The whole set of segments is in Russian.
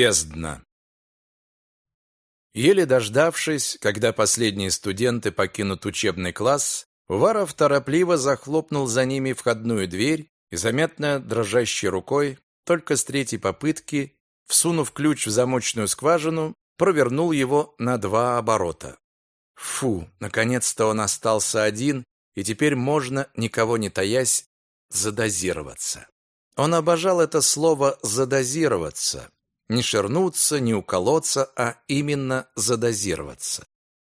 Бездна. Еле дождавшись, когда последние студенты покинут учебный класс, Уваров торопливо захлопнул за ними входную дверь и, заметно дрожащей рукой, только с третьей попытки, всунув ключ в замочную скважину, провернул его на два оборота. Фу, наконец-то он остался один, и теперь можно, никого не таясь, задозироваться. Он обожал это слово «задозироваться». Не ширнуться, не уколоться, а именно задозироваться.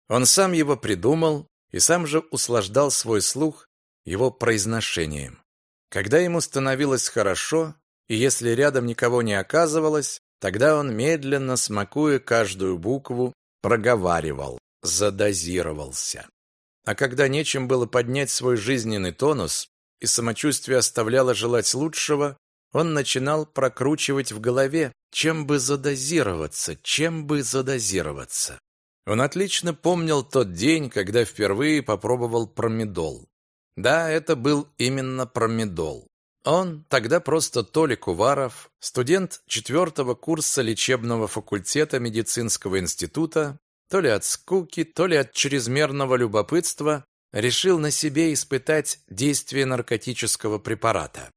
Он сам его придумал и сам же услаждал свой слух его произношением. Когда ему становилось хорошо, и если рядом никого не оказывалось, тогда он медленно, смакуя каждую букву, проговаривал, задозировался. А когда нечем было поднять свой жизненный тонус, и самочувствие оставляло желать лучшего, он начинал прокручивать в голове, чем бы задозироваться, чем бы задозироваться. Он отлично помнил тот день, когда впервые попробовал промедол. Да, это был именно промедол. Он, тогда просто Толик Уваров, студент четвертого курса лечебного факультета медицинского института, то ли от скуки, то ли от чрезмерного любопытства, решил на себе испытать действие наркотического препарата.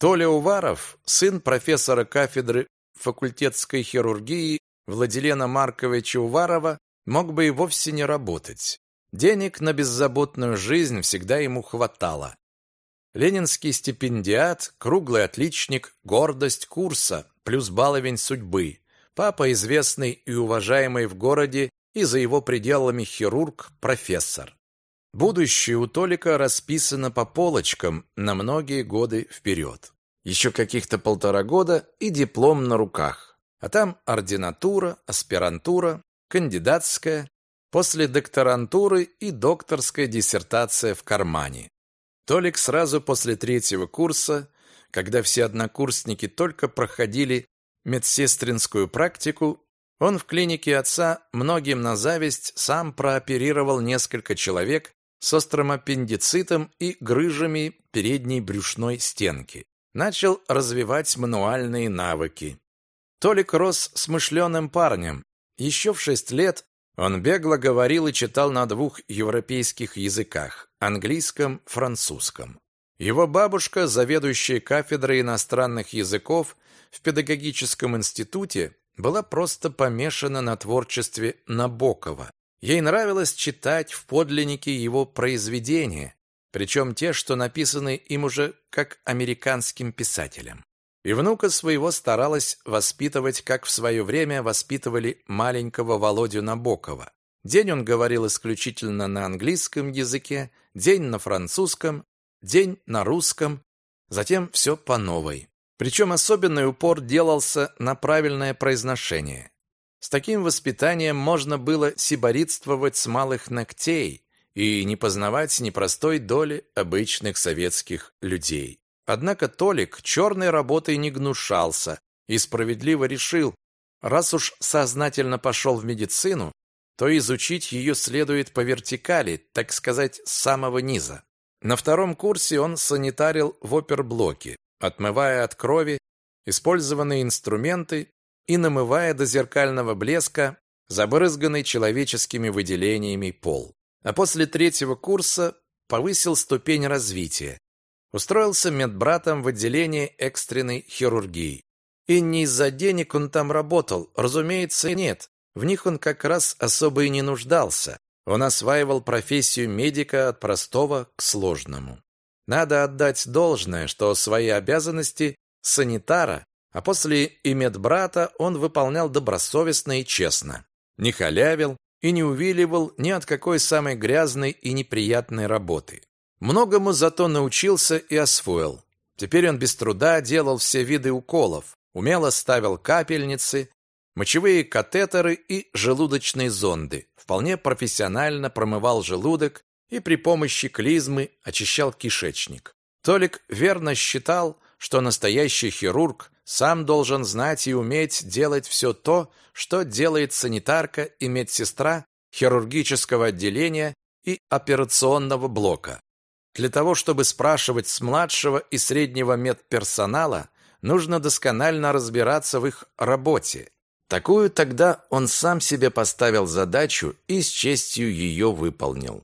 Толя Уваров, сын профессора кафедры факультетской хирургии Владилена Марковича Уварова, мог бы и вовсе не работать. Денег на беззаботную жизнь всегда ему хватало. Ленинский стипендиат, круглый отличник, гордость курса, плюс баловень судьбы. Папа известный и уважаемый в городе и за его пределами хирург, профессор. Будущее у Толика расписано по полочкам на многие годы вперед. Еще каких-то полтора года и диплом на руках. А там ординатура, аспирантура, кандидатская, после докторантуры и докторская диссертация в кармане. Толик сразу после третьего курса, когда все однокурсники только проходили медсестринскую практику, он в клинике отца многим на зависть сам прооперировал несколько человек с острым аппендицитом и грыжами передней брюшной стенки. Начал развивать мануальные навыки. Толик рос смышленым парнем. Еще в шесть лет он бегло говорил и читал на двух европейских языках – английском, французском. Его бабушка, заведующая кафедрой иностранных языков в педагогическом институте, была просто помешана на творчестве Набокова. Ей нравилось читать в подлиннике его произведения, причем те, что написаны им уже как американским писателям. И внука своего старалась воспитывать, как в свое время воспитывали маленького Володю Набокова. День он говорил исключительно на английском языке, день на французском, день на русском, затем все по новой. Причем особенный упор делался на правильное произношение. С таким воспитанием можно было сиборитствовать с малых ногтей и не познавать непростой доли обычных советских людей. Однако Толик черной работой не гнушался и справедливо решил, раз уж сознательно пошел в медицину, то изучить ее следует по вертикали, так сказать, с самого низа. На втором курсе он санитарил в оперблоке, отмывая от крови использованные инструменты и намывая до зеркального блеска забрызганный человеческими выделениями пол. А после третьего курса повысил ступень развития. Устроился медбратом в отделении экстренной хирургии. И не из-за денег он там работал, разумеется, нет. В них он как раз особо и не нуждался. Он осваивал профессию медика от простого к сложному. Надо отдать должное, что свои обязанности санитара а после и медбрата он выполнял добросовестно и честно. Не халявил и не увиливал ни от какой самой грязной и неприятной работы. Многому зато научился и освоил. Теперь он без труда делал все виды уколов, умело ставил капельницы, мочевые катетеры и желудочные зонды, вполне профессионально промывал желудок и при помощи клизмы очищал кишечник. Толик верно считал, что настоящий хирург сам должен знать и уметь делать все то, что делает санитарка и медсестра хирургического отделения и операционного блока. Для того, чтобы спрашивать с младшего и среднего медперсонала, нужно досконально разбираться в их работе. Такую тогда он сам себе поставил задачу и с честью ее выполнил.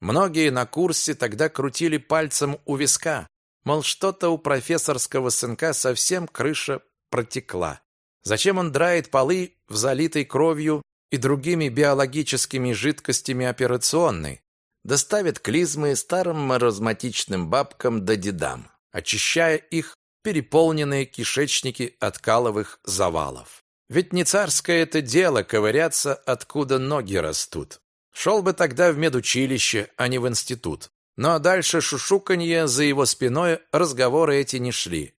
Многие на курсе тогда крутили пальцем у виска, мол, что-то у профессорского сынка совсем крыша протекла. Зачем он драет полы в залитой кровью и другими биологическими жидкостями операционной? Доставит клизмы старым маразматичным бабкам да дедам, очищая их переполненные кишечники от каловых завалов. Ведь не царское это дело ковыряться, откуда ноги растут. Шел бы тогда в медучилище, а не в институт. Но дальше шушуканье за его спиной разговоры эти не шли.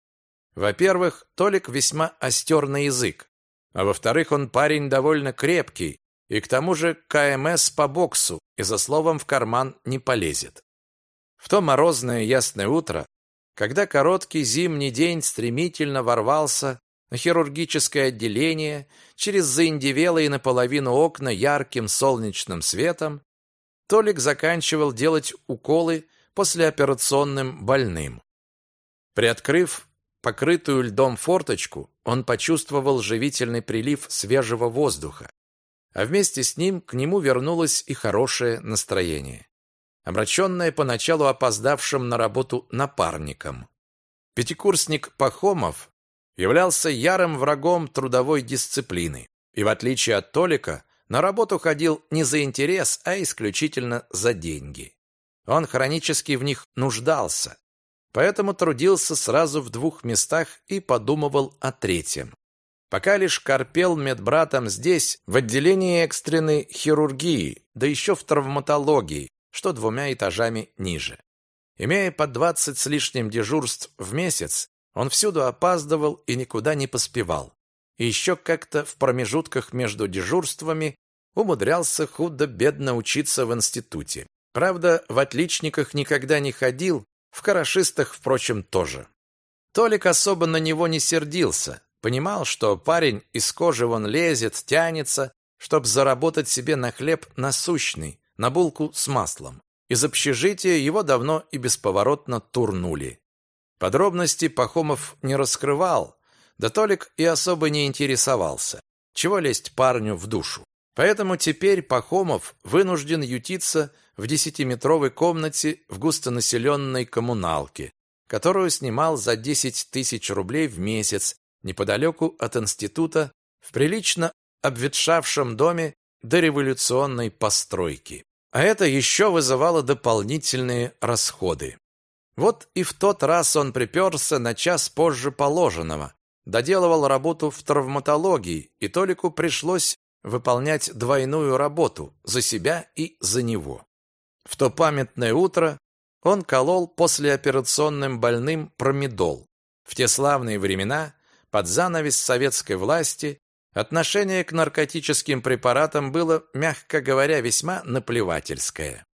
Во-первых, Толик весьма остер на язык. А во-вторых, он парень довольно крепкий, и к тому же КМС по боксу, и за словом в карман не полезет. В то морозное ясное утро, когда короткий зимний день стремительно ворвался на хирургическое отделение через заиндевелые наполовину окна ярким солнечным светом, Толик заканчивал делать уколы послеоперационным больным. Приоткрыв покрытую льдом форточку, он почувствовал живительный прилив свежего воздуха, а вместе с ним к нему вернулось и хорошее настроение, обращенное поначалу опоздавшим на работу напарником. Пятикурсник Пахомов являлся ярым врагом трудовой дисциплины. И в отличие от Толика, на работу ходил не за интерес, а исключительно за деньги. Он хронически в них нуждался, поэтому трудился сразу в двух местах и подумывал о третьем. Пока лишь корпел медбратом здесь, в отделении экстренной хирургии, да еще в травматологии, что двумя этажами ниже. Имея по двадцать с лишним дежурств в месяц, он всюду опаздывал и никуда не поспевал. И еще как-то в промежутках между дежурствами умудрялся худо-бедно учиться в институте. Правда, в отличниках никогда не ходил, в хорошистах, впрочем, тоже. Толик особо на него не сердился. Понимал, что парень из кожи вон лезет, тянется, чтобы заработать себе на хлеб насущный, на булку с маслом. Из общежития его давно и бесповоротно турнули. Подробности Пахомов не раскрывал, да Толик и особо не интересовался. Чего лезть парню в душу? Поэтому теперь Пахомов вынужден ютиться в десятиметровой комнате в густонаселенной коммуналке, которую снимал за 10 тысяч рублей в месяц неподалеку от института в прилично обветшавшем доме дореволюционной постройки. А это еще вызывало дополнительные расходы. Вот и в тот раз он приперся на час позже положенного, доделывал работу в травматологии, и Толику пришлось выполнять двойную работу за себя и за него. В то памятное утро он колол послеоперационным больным промедол. В те славные времена, под занавес советской власти, отношение к наркотическим препаратам было, мягко говоря, весьма наплевательское.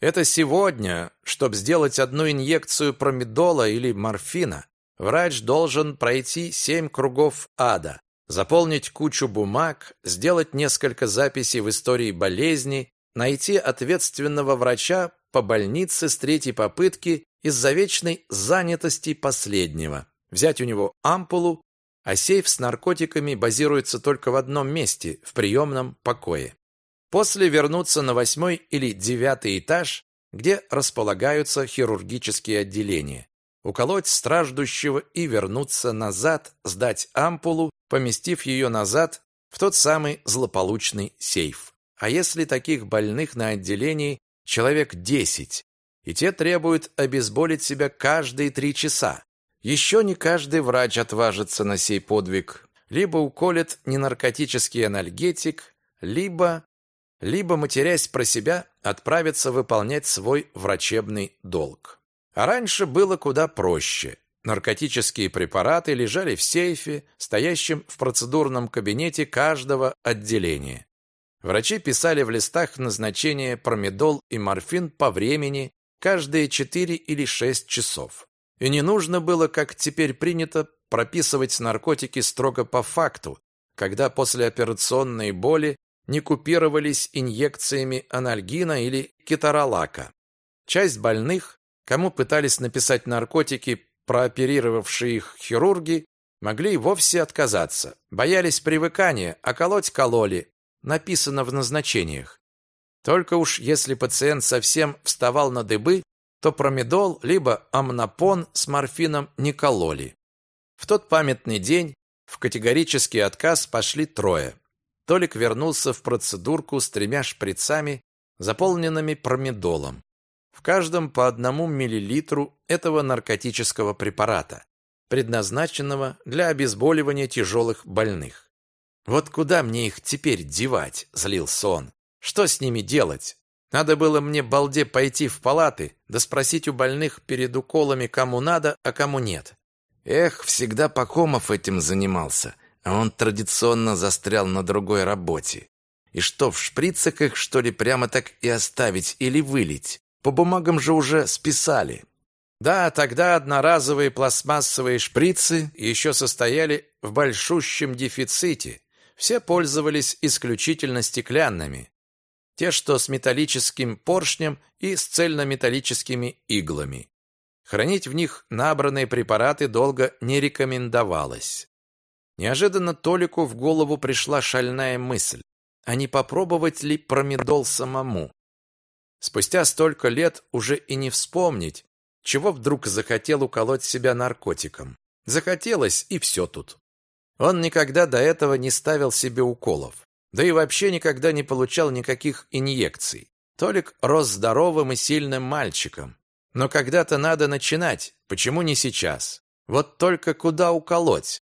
Это сегодня, чтобы сделать одну инъекцию промедола или морфина, врач должен пройти семь кругов ада, заполнить кучу бумаг, сделать несколько записей в истории болезни, найти ответственного врача по больнице с третьей попытки из-за вечной занятости последнего, взять у него ампулу, а сейф с наркотиками базируется только в одном месте, в приемном покое. После вернуться на восьмой или девятый этаж, где располагаются хирургические отделения, уколоть страждущего и вернуться назад, сдать ампулу, поместив ее назад в тот самый злополучный сейф. А если таких больных на отделении человек десять, и те требуют обезболить себя каждые три часа? Еще не каждый врач отважится на сей подвиг. Либо уколет ненаркотический анальгетик, либо либо, матерясь про себя, отправиться выполнять свой врачебный долг. А раньше было куда проще. Наркотические препараты лежали в сейфе, стоящем в процедурном кабинете каждого отделения. Врачи писали в листах назначение промедол и морфин по времени каждые 4 или 6 часов. И не нужно было, как теперь принято, прописывать наркотики строго по факту, когда послеоперационные боли не купировались инъекциями анальгина или кеторолака. Часть больных, кому пытались написать наркотики прооперировавшие их хирурги, могли и вовсе отказаться. Боялись привыкания, а колоть кололи. Написано в назначениях. Только уж если пациент совсем вставал на дыбы, то промедол либо амнопон с морфином не кололи. В тот памятный день в категорический отказ пошли трое. Толик вернулся в процедурку с тремя шприцами, заполненными промедолом. В каждом по одному миллилитру этого наркотического препарата, предназначенного для обезболивания тяжелых больных. «Вот куда мне их теперь девать?» – злился он. «Что с ними делать? Надо было мне, балде, пойти в палаты, да спросить у больных перед уколами, кому надо, а кому нет. Эх, всегда Пахомов этим занимался, а он традиционно застрял на другой работе. И что, в шприцах их, что ли, прямо так и оставить или вылить? По бумагам же уже списали. Да, тогда одноразовые пластмассовые шприцы еще состояли в большущем дефиците. Все пользовались исключительно стеклянными. Те, что с металлическим поршнем и с цельнометаллическими иглами. Хранить в них набранные препараты долго не рекомендовалось. Неожиданно Толику в голову пришла шальная мысль, а не попробовать ли промедол самому. Спустя столько лет уже и не вспомнить, чего вдруг захотел уколоть себя наркотиком. Захотелось, и все тут. Он никогда до этого не ставил себе уколов. Да и вообще никогда не получал никаких инъекций. Толик рос здоровым и сильным мальчиком. Но когда-то надо начинать, почему не сейчас? Вот только куда уколоть?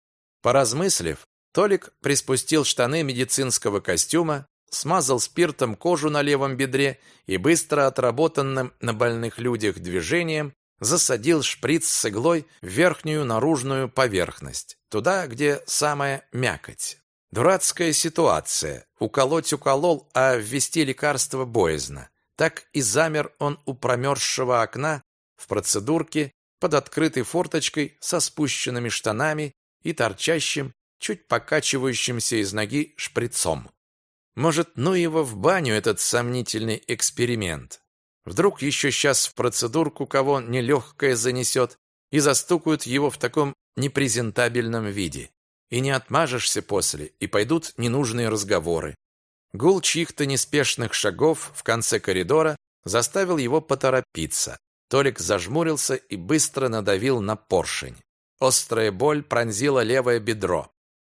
Поразмыслив, Толик приспустил штаны медицинского костюма, смазал спиртом кожу на левом бедре и быстро отработанным на больных людях движением засадил шприц с иглой в верхнюю наружную поверхность, туда, где самая мякоть. Дурацкая ситуация. Уколоть уколол, а ввести лекарство боязно. Так и замер он у промерзшего окна в процедурке под открытой форточкой со спущенными штанами и торчащим, чуть покачивающимся из ноги шприцом. Может, ну его в баню этот сомнительный эксперимент. Вдруг еще сейчас в процедурку кого нелегкое занесет и застукают его в таком непрезентабельном виде и не отмажешься после, и пойдут ненужные разговоры. Гул чьих-то неспешных шагов в конце коридора заставил его поторопиться. Толик зажмурился и быстро надавил на поршень. Острая боль пронзила левое бедро.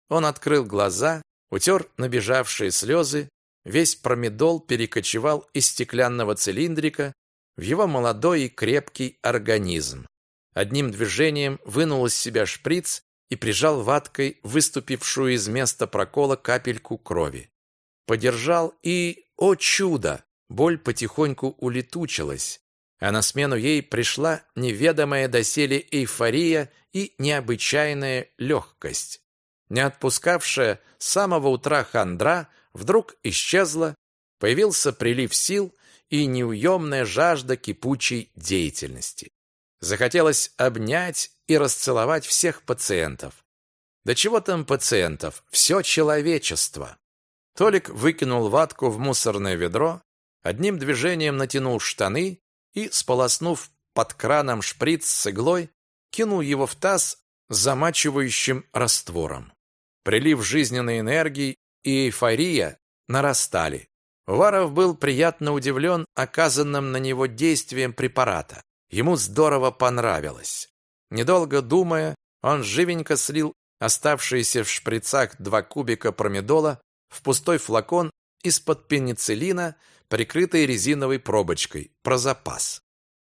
Он открыл глаза, утер набежавшие слезы, весь промедол перекочевал из стеклянного цилиндрика в его молодой и крепкий организм. Одним движением вынул из себя шприц и прижал ваткой выступившую из места прокола капельку крови. Подержал и, о чудо, боль потихоньку улетучилась, а на смену ей пришла неведомая доселе эйфория и необычайная легкость. Не отпускавшая с самого утра хандра вдруг исчезла, появился прилив сил и неуемная жажда кипучей деятельности. Захотелось обнять и расцеловать всех пациентов. Да чего там пациентов, все человечество. Толик выкинул ватку в мусорное ведро, одним движением натянул штаны и, сполоснув под краном шприц с иглой, кинул его в таз замачивающим раствором. Прилив жизненной энергии и эйфория нарастали. Уваров был приятно удивлен оказанным на него действием препарата. Ему здорово понравилось. Недолго думая, он живенько слил оставшиеся в шприцах два кубика промедола в пустой флакон из-под пенициллина, прикрытый резиновой пробочкой, про запас.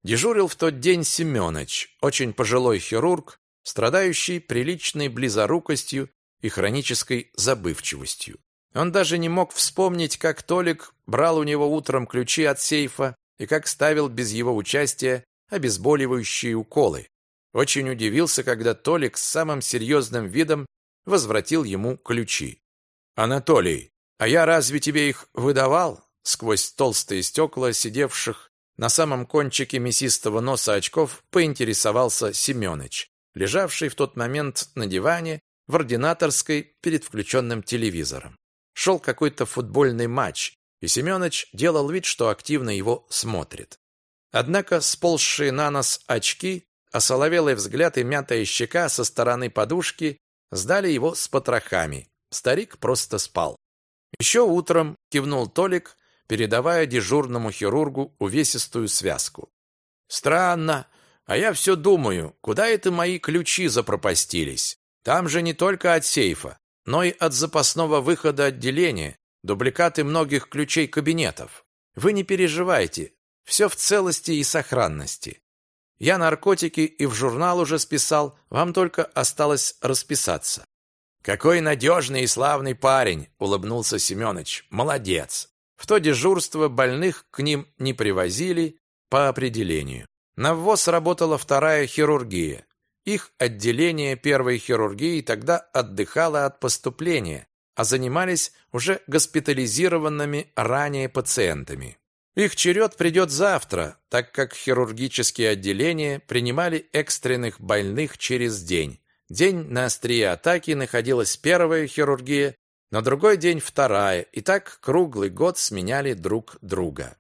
Дежурил в тот день Семёныч, очень пожилой хирург, страдающий приличной близорукостью и хронической забывчивостью. Он даже не мог вспомнить, как Толик брал у него утром ключи от сейфа и как ставил без его участия обезболивающие уколы. Очень удивился, когда Толик с самым серьезным видом возвратил ему ключи. «Анатолий, а я разве тебе их выдавал?» Сквозь толстые стекла, сидевших на самом кончике мясистого носа очков, поинтересовался Семёныч, лежавший в тот момент на диване в ординаторской перед включенным телевизором. Шел какой-то футбольный матч, и Семёныч делал вид, что активно его смотрит. Однако сползшие на нос очки Осоловелый взгляд и мятая щека со стороны подушки сдали его с потрохами. Старик просто спал. Еще утром кивнул Толик, передавая дежурному хирургу увесистую связку. Странно, а я все думаю, куда это мои ключи запропастились? Там же не только от сейфа, но и от запасного выхода отделения, дубликаты многих ключей кабинетов. Вы не переживайте, все в целости и сохранности. Я наркотики и в журнал уже списал, вам только осталось расписаться. Какой надежный и славный парень, улыбнулся Семёныч. Молодец. В то дежурство больных к ним не привозили по определению. На ВВОЗ работала вторая хирургия. Их отделение первой хирургии тогда отдыхало от поступления, а занимались уже госпитализированными ранее пациентами. Их черед придет завтра, так как хирургические отделения принимали экстренных больных через день. День на острие атаки находилась первая хирургия, на другой день вторая, и так круглый год сменяли друг друга.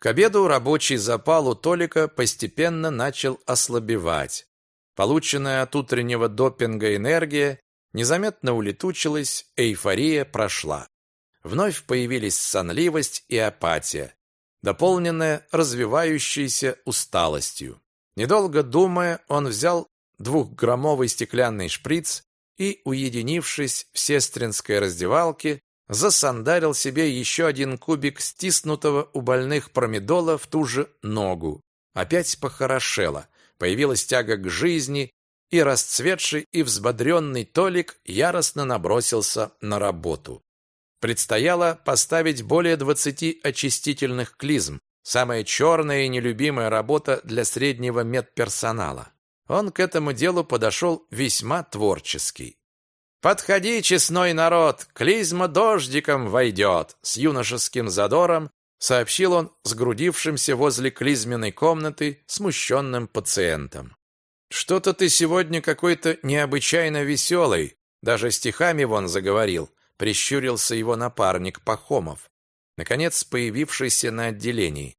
К обеду рабочий запал у Толика постепенно начал ослабевать. Полученная от утреннего допинга энергия незаметно улетучилась, эйфория прошла. Вновь появились сонливость и апатия дополненная развивающейся усталостью. Недолго думая, он взял двухграммовый стеклянный шприц и, уединившись в сестринской раздевалке, засандарил себе еще один кубик стиснутого у больных промедола в ту же ногу. Опять похорошело, появилась тяга к жизни, и расцветший и взбодренный Толик яростно набросился на работу. Предстояло поставить более 20 очистительных клизм, самая черная и нелюбимая работа для среднего медперсонала. Он к этому делу подошел весьма творческий. «Подходи, честной народ, клизма дождиком войдет!» С юношеским задором сообщил он сгрудившимся возле клизменной комнаты смущенным пациентам. «Что-то ты сегодня какой-то необычайно веселый, даже стихами вон заговорил прищурился его напарник Пахомов, наконец появившийся на отделении.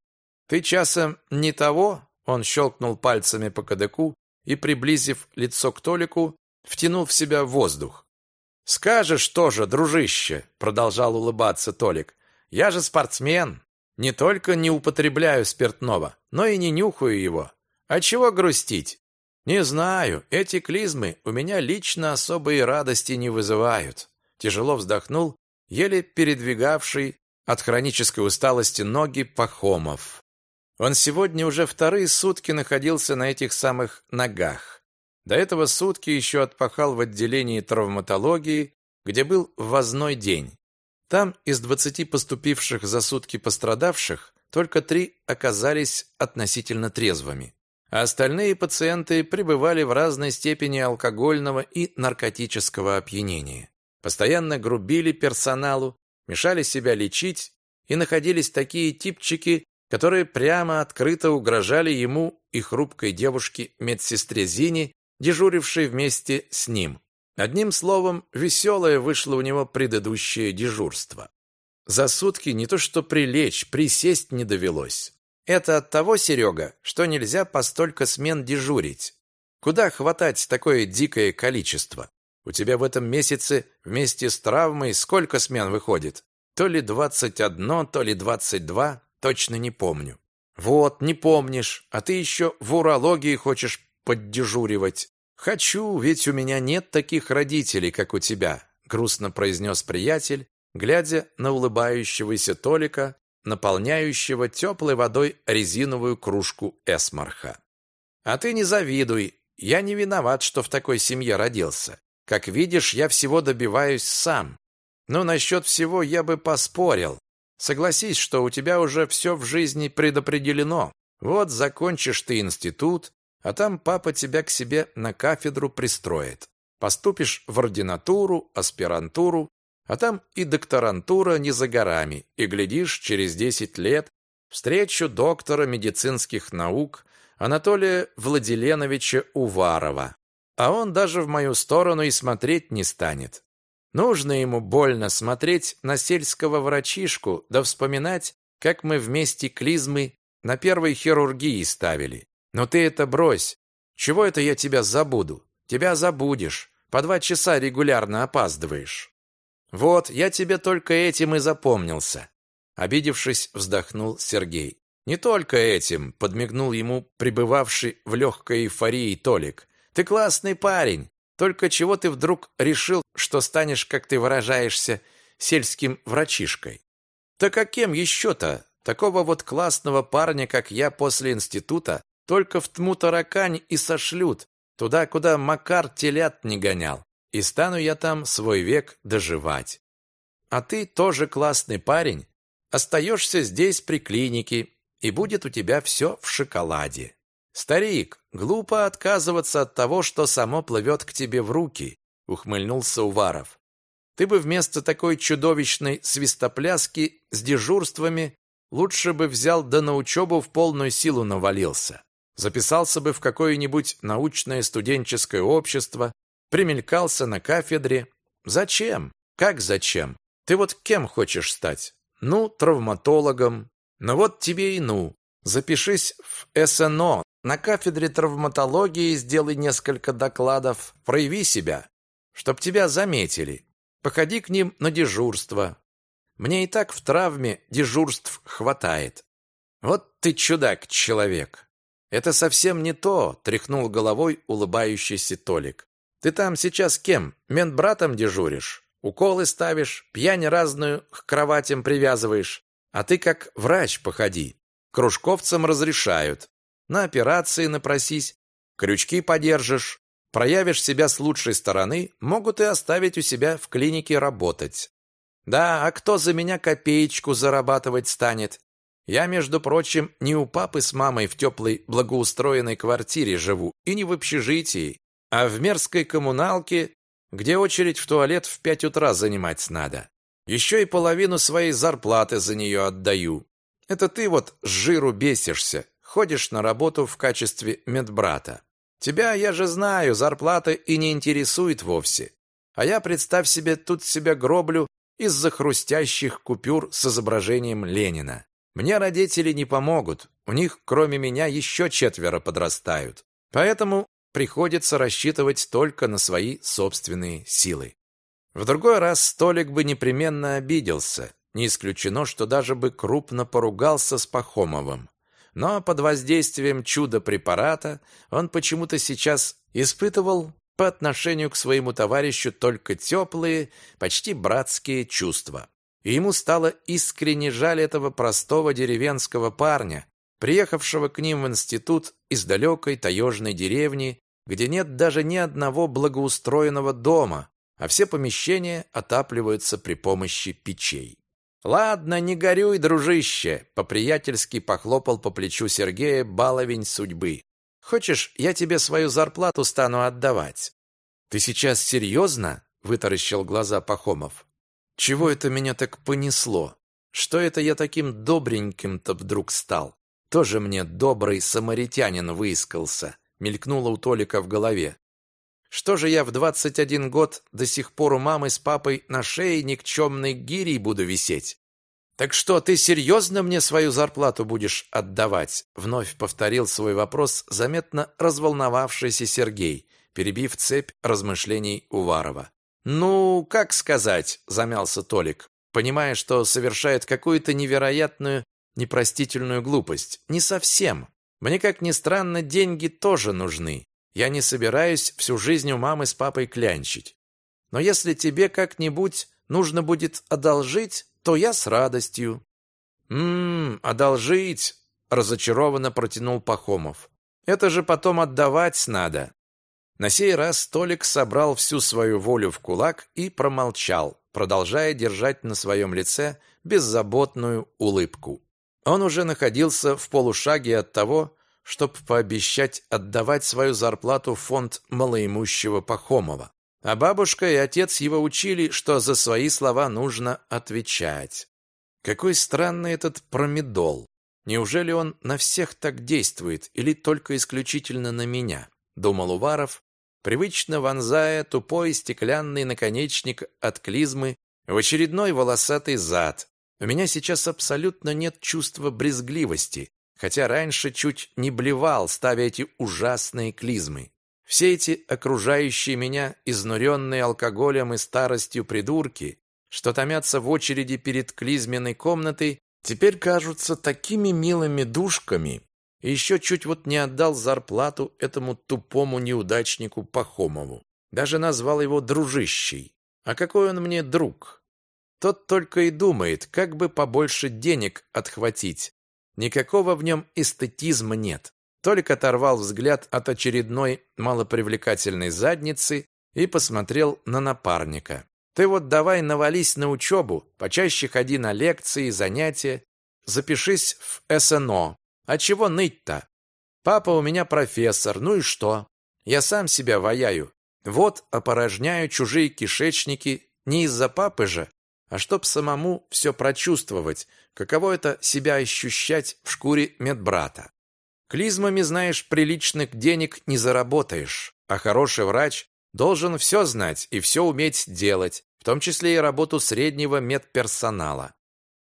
Ты часом не того? Он щелкнул пальцами по кадыку и, приблизив лицо к Толику, втянул в себя воздух. Скажешь тоже, дружище, продолжал улыбаться Толик. Я же спортсмен, не только не употребляю спиртного, но и не нюхаю его. А чего грустить? Не знаю, эти клизмы у меня лично особой радости не вызывают тяжело вздохнул, еле передвигавший от хронической усталости ноги Пахомов. Он сегодня уже вторые сутки находился на этих самых ногах. До этого сутки еще отпахал в отделении травматологии, где был ввозной день. Там из двадцати поступивших за сутки пострадавших только три оказались относительно трезвыми, а остальные пациенты пребывали в разной степени алкогольного и наркотического опьянения постоянно грубили персоналу, мешали себя лечить, и находились такие типчики, которые прямо открыто угрожали ему и хрупкой девушке-медсестре Зине, дежурившей вместе с ним. Одним словом, веселое вышло у него предыдущее дежурство. За сутки не то что прилечь, присесть не довелось. Это от того, Серега, что нельзя по столько смен дежурить. Куда хватать такое дикое количество? У тебя в этом месяце вместе с травмой сколько смен выходит? То ли двадцать одно, то ли двадцать два, точно не помню. Вот, не помнишь, а ты еще в урологии хочешь поддежуривать. Хочу, ведь у меня нет таких родителей, как у тебя, грустно произнес приятель, глядя на улыбающегося Толика, наполняющего теплой водой резиновую кружку эсмарха. А ты не завидуй, я не виноват, что в такой семье родился. Как видишь, я всего добиваюсь сам. Но насчет всего я бы поспорил. Согласись, что у тебя уже все в жизни предопределено. Вот закончишь ты институт, а там папа тебя к себе на кафедру пристроит. Поступишь в ординатуру, аспирантуру, а там и докторантура не за горами. И глядишь, через десять лет встречу доктора медицинских наук Анатолия Владиленовича Уварова а он даже в мою сторону и смотреть не станет. Нужно ему больно смотреть на сельского врачишку, да вспоминать, как мы вместе клизмы на первой хирургии ставили. Но ты это брось. Чего это я тебя забуду? Тебя забудешь. По два часа регулярно опаздываешь. Вот, я тебе только этим и запомнился. Обидевшись, вздохнул Сергей. Не только этим, подмигнул ему пребывавший в легкой эйфории Толик. Ты классный парень. Только чего ты вдруг решил, что станешь, как ты выражаешься, сельским врачишкой? Да каким еще-то? Такого вот классного парня, как я после института, только в тму таракань и сошлют, туда, куда Макар телят не гонял. И стану я там свой век доживать. А ты тоже классный парень, остаешься здесь при клинике, и будет у тебя все в шоколаде. Старик, глупо отказываться от того, что само плывет к тебе в руки, ухмыльнулся Уваров. Ты бы вместо такой чудовищной свистопляски с дежурствами лучше бы взял да на учебу в полную силу навалился. Записался бы в какое-нибудь научное студенческое общество, примелькался на кафедре. Зачем? Как зачем? Ты вот кем хочешь стать? Ну, травматологом. Ну вот тебе и ну. Запишись в СНО, на кафедре травматологии сделай несколько докладов, прояви себя, чтоб тебя заметили. Походи к ним на дежурство. Мне и так в травме дежурств хватает. Вот ты чудак-человек. Это совсем не то, тряхнул головой улыбающийся Толик. Ты там сейчас кем? Ментбратом дежуришь? Уколы ставишь, пьянь разную к кроватям привязываешь. А ты как врач походи. Кружковцам разрешают. На операции напросись, крючки подержишь, проявишь себя с лучшей стороны, могут и оставить у себя в клинике работать. Да, а кто за меня копеечку зарабатывать станет? Я, между прочим, не у папы с мамой в теплой благоустроенной квартире живу и не в общежитии, а в мерзкой коммуналке, где очередь в туалет в пять утра занимать надо. Еще и половину своей зарплаты за нее отдаю. Это ты вот с жиру бесишься, ходишь на работу в качестве медбрата. Тебя, я же знаю, зарплата и не интересует вовсе. А я, представь себе, тут себя гроблю из-за хрустящих купюр с изображением Ленина. Мне родители не помогут, у них, кроме меня, еще четверо подрастают. Поэтому приходится рассчитывать только на свои собственные силы. В другой раз Столик бы непременно обиделся. Не исключено, что даже бы крупно поругался с Пахомовым. Но под воздействием чудо-препарата он почему-то сейчас испытывал по отношению к своему товарищу только теплые, почти братские чувства. И ему стало искренне жаль этого простого деревенского парня, приехавшего к ним в институт из далекой таежной деревни, где нет даже ни одного благоустроенного дома, а все помещения отапливаются при помощи печей. «Ладно, не горюй, дружище!» — по-приятельски похлопал по плечу Сергея баловень судьбы. «Хочешь, я тебе свою зарплату стану отдавать?» «Ты сейчас серьезно?» — вытаращил глаза Пахомов. «Чего это меня так понесло? Что это я таким добреньким-то вдруг стал? Тоже мне добрый самаритянин выискался», — мелькнуло у Толика в голове. «Что же я в двадцать один год до сих пор у мамы с папой на шее никчемной гирей буду висеть? «Так что, ты серьезно мне свою зарплату будешь отдавать?» Вновь повторил свой вопрос заметно разволновавшийся Сергей, перебив цепь размышлений Уварова. «Ну, как сказать?» – замялся Толик, понимая, что совершает какую-то невероятную, непростительную глупость. «Не совсем. Мне, как ни странно, деньги тоже нужны. Я не собираюсь всю жизнь у мамы с папой клянчить. Но если тебе как-нибудь нужно будет одолжить, то я с радостью. Мм, одолжить, разочарованно протянул Пахомов. Это же потом отдавать надо. На сей раз Столик собрал всю свою волю в кулак и промолчал, продолжая держать на своем лице беззаботную улыбку. Он уже находился в полушаге от того, чтобы пообещать отдавать свою зарплату в фонд малоимущего Пахомова. А бабушка и отец его учили, что за свои слова нужно отвечать. Какой странный этот промедол. Неужели он на всех так действует или только исключительно на меня? Думал Уваров, привычно вонзая тупой стеклянный наконечник от клизмы в очередной волосатый зад. У меня сейчас абсолютно нет чувства брезгливости, хотя раньше чуть не блевал, ставя эти ужасные клизмы. Все эти окружающие меня изнуренные алкоголем и старостью придурки, что томятся в очереди перед клизменной комнатой, теперь кажутся такими милыми душками, и еще чуть вот не отдал зарплату этому тупому неудачнику Пахомову. Даже назвал его дружищей. А какой он мне друг? Тот только и думает, как бы побольше денег отхватить. Никакого в нем эстетизма нет. Толик оторвал взгляд от очередной малопривлекательной задницы и посмотрел на напарника. Ты вот давай навались на учебу, почаще ходи на лекции, занятия, запишись в СНО. А чего ныть-то? Папа у меня профессор, ну и что? Я сам себя ваяю. Вот опорожняю чужие кишечники не из-за папы же, а чтоб самому все прочувствовать, каково это себя ощущать в шкуре медбрата. Клизмами, знаешь, приличных денег не заработаешь, а хороший врач должен все знать и все уметь делать, в том числе и работу среднего медперсонала.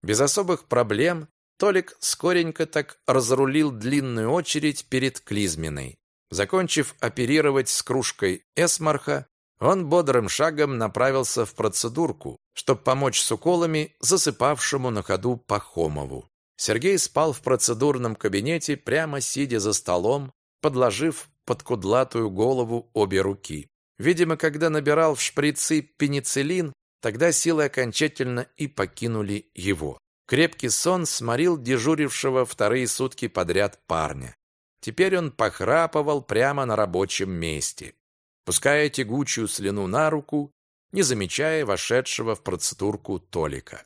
Без особых проблем Толик скоренько так разрулил длинную очередь перед клизменной. Закончив оперировать с кружкой эсмарха, он бодрым шагом направился в процедурку, чтобы помочь с уколами засыпавшему на ходу Пахомову. Сергей спал в процедурном кабинете, прямо сидя за столом, подложив под кудлатую голову обе руки. Видимо, когда набирал в шприцы пенициллин, тогда силы окончательно и покинули его. Крепкий сон сморил дежурившего вторые сутки подряд парня. Теперь он похрапывал прямо на рабочем месте, пуская тягучую слюну на руку, не замечая вошедшего в процедурку Толика.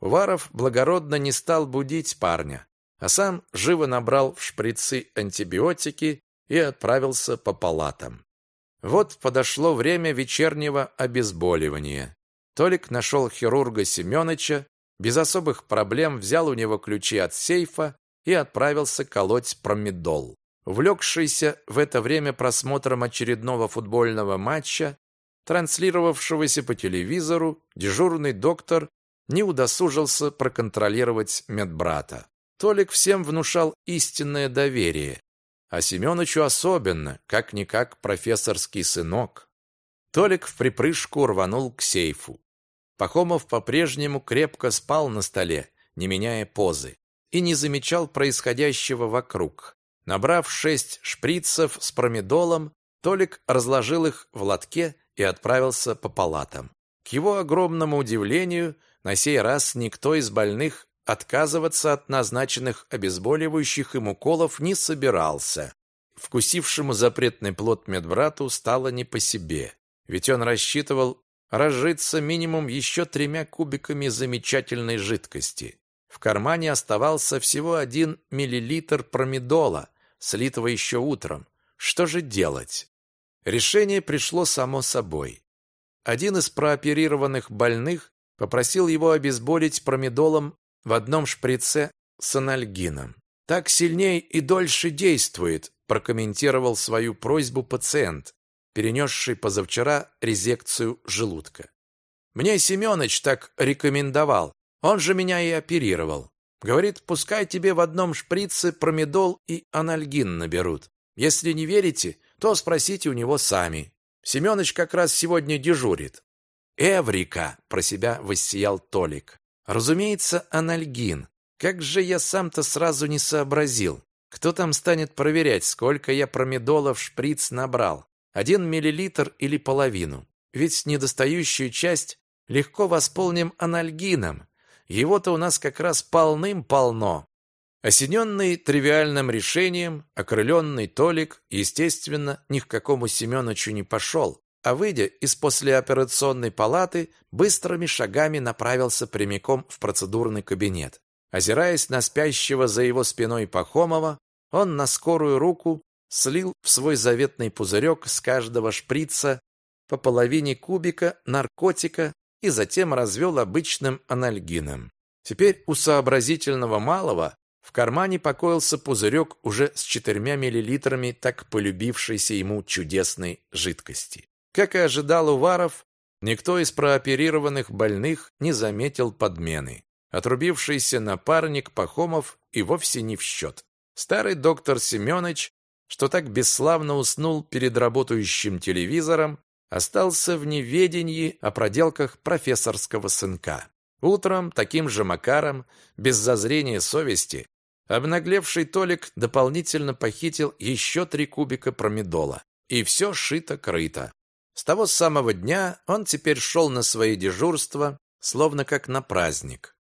Уваров благородно не стал будить парня, а сам живо набрал в шприцы антибиотики и отправился по палатам. Вот подошло время вечернего обезболивания. Толик нашел хирурга Семёныча, без особых проблем взял у него ключи от сейфа и отправился колоть промедол. Увлекшийся в это время просмотром очередного футбольного матча, транслировавшегося по телевизору, дежурный доктор не удосужился проконтролировать медбрата. Толик всем внушал истинное доверие, а Семёнычу особенно, как-никак профессорский сынок. Толик в припрыжку рванул к сейфу. Пахомов по-прежнему крепко спал на столе, не меняя позы, и не замечал происходящего вокруг. Набрав шесть шприцев с промедолом, Толик разложил их в лотке и отправился по палатам. К его огромному удивлению, на сей раз никто из больных отказываться от назначенных обезболивающих им уколов не собирался. Вкусившему запретный плод медбрату стало не по себе, ведь он рассчитывал разжиться минимум еще тремя кубиками замечательной жидкости. В кармане оставался всего один миллилитр промедола, слитого еще утром. Что же делать? Решение пришло само собой. Один из прооперированных больных попросил его обезболить промедолом в одном шприце с анальгином. Так сильнее и дольше действует, прокомментировал свою просьбу пациент, перенесший позавчера резекцию желудка. Мне Семёныч так рекомендовал. Он же меня и оперировал. Говорит, пускай тебе в одном шприце промедол и анальгин наберут. Если не верите, то спросите у него сами. Семёныч как раз сегодня дежурит. Эврика, про себя воссиял Толик. Разумеется, анальгин. Как же я сам-то сразу не сообразил. Кто там станет проверять, сколько я промедола в шприц набрал? Один миллилитр или половину. Ведь недостающую часть легко восполним анальгином. Его-то у нас как раз полным-полно. Осененный тривиальным решением, окрыленный Толик, естественно, ни к какому Семеновичу не пошел, а, выйдя из послеоперационной палаты, быстрыми шагами направился прямиком в процедурный кабинет. Озираясь на спящего за его спиной Пахомова, он на скорую руку слил в свой заветный пузырек с каждого шприца по половине кубика наркотика и затем развел обычным анальгином. Теперь у сообразительного малого в кармане покоился пузырек уже с четырьмя миллилитрами так полюбившейся ему чудесной жидкости. Как и ожидал Уваров, никто из прооперированных больных не заметил подмены. Отрубившийся напарник Пахомов и вовсе не в счет. Старый доктор Семенович что так бесславно уснул перед работающим телевизором, остался в неведении о проделках профессорского сынка. Утром таким же макаром, без зазрения совести, обнаглевший Толик дополнительно похитил еще три кубика промедола. И все шито-крыто. С того самого дня он теперь шел на свои дежурства, словно как на праздник.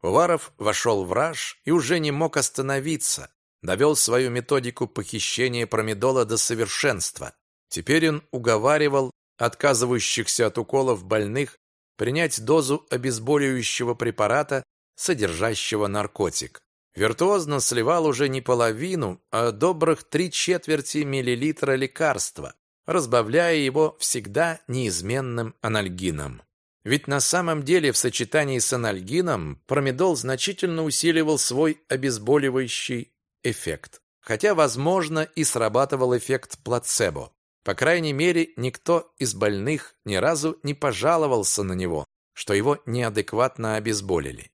Уваров вошел в раж и уже не мог остановиться, довел свою методику похищения промедола до совершенства. Теперь он уговаривал отказывающихся от уколов больных принять дозу обезболивающего препарата, содержащего наркотик. Виртуозно сливал уже не половину, а добрых три четверти миллилитра лекарства, разбавляя его всегда неизменным анальгином. Ведь на самом деле в сочетании с анальгином промедол значительно усиливал свой обезболивающий эффект. Хотя, возможно, и срабатывал эффект плацебо. По крайней мере, никто из больных ни разу не пожаловался на него, что его неадекватно обезболили.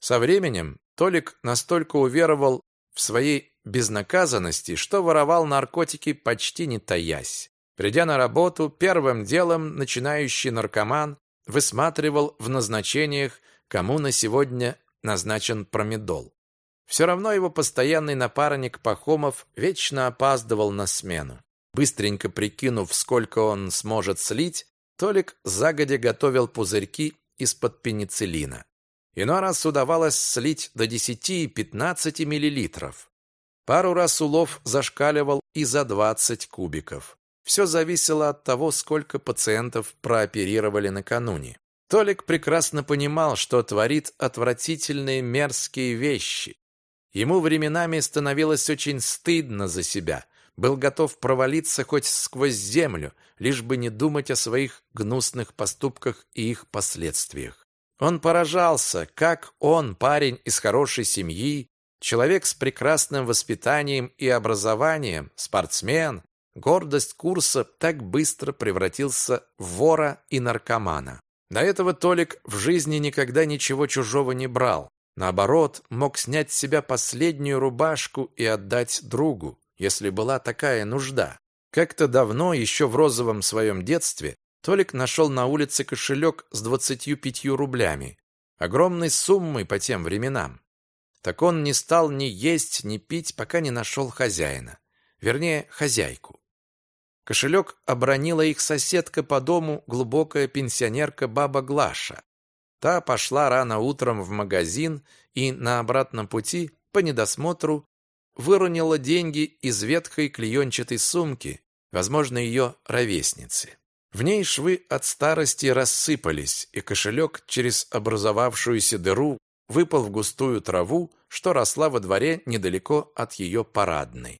Со временем Толик настолько уверовал в своей безнаказанности, что воровал наркотики почти не таясь. Придя на работу, первым делом начинающий наркоман высматривал в назначениях, кому на сегодня назначен промедол. Все равно его постоянный напарник Пахомов вечно опаздывал на смену. Быстренько прикинув, сколько он сможет слить, Толик загодя готовил пузырьки из-под пенициллина. Иной раз удавалось слить до 10-15 миллилитров. Пару раз улов зашкаливал и за 20 кубиков. Все зависело от того, сколько пациентов прооперировали накануне. Толик прекрасно понимал, что творит отвратительные мерзкие вещи. Ему временами становилось очень стыдно за себя. Был готов провалиться хоть сквозь землю, лишь бы не думать о своих гнусных поступках и их последствиях. Он поражался, как он, парень из хорошей семьи, человек с прекрасным воспитанием и образованием, спортсмен, гордость курса так быстро превратился в вора и наркомана. До этого Толик в жизни никогда ничего чужого не брал. Наоборот, мог снять с себя последнюю рубашку и отдать другу, если была такая нужда. Как-то давно, еще в розовом своем детстве, Толик нашел на улице кошелек с двадцатью пятью рублями. Огромной суммой по тем временам. Так он не стал ни есть, ни пить, пока не нашел хозяина. Вернее, хозяйку. Кошелек обронила их соседка по дому, глубокая пенсионерка баба Глаша. Та пошла рано утром в магазин и на обратном пути по недосмотру выронила деньги из ветхой клеенчатой сумки, возможно, ее ровесницы. В ней швы от старости рассыпались, и кошелек через образовавшуюся дыру выпал в густую траву, что росла во дворе недалеко от ее парадной.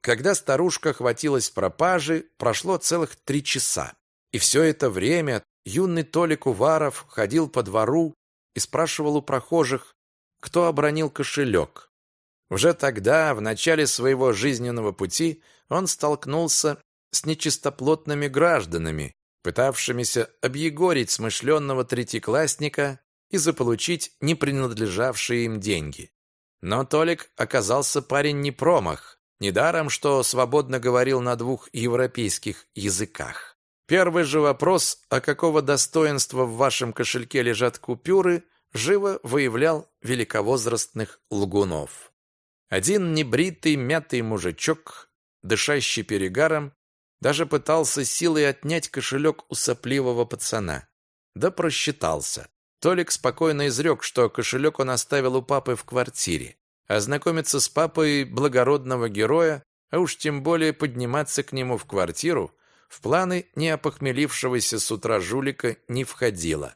Когда старушка хватилась пропажи, прошло целых три часа. И все это время юный Толик Уваров ходил по двору и спрашивал у прохожих, кто обронил кошелек. Уже тогда, в начале своего жизненного пути, он столкнулся с нечистоплотными гражданами, пытавшимися объегорить смышленного третьеклассника и заполучить не принадлежавшие им деньги. Но Толик оказался парень не промах, недаром, что свободно говорил на двух европейских языках. Первый же вопрос, а какого достоинства в вашем кошельке лежат купюры, живо выявлял великовозрастных лгунов. Один небритый, мятый мужичок, дышащий перегаром, даже пытался силой отнять кошелек у сопливого пацана. Да просчитался. Толик спокойно изрек, что кошелек он оставил у папы в квартире. А знакомиться с папой благородного героя, а уж тем более подниматься к нему в квартиру, в планы неопохмелившегося с утра жулика не входило.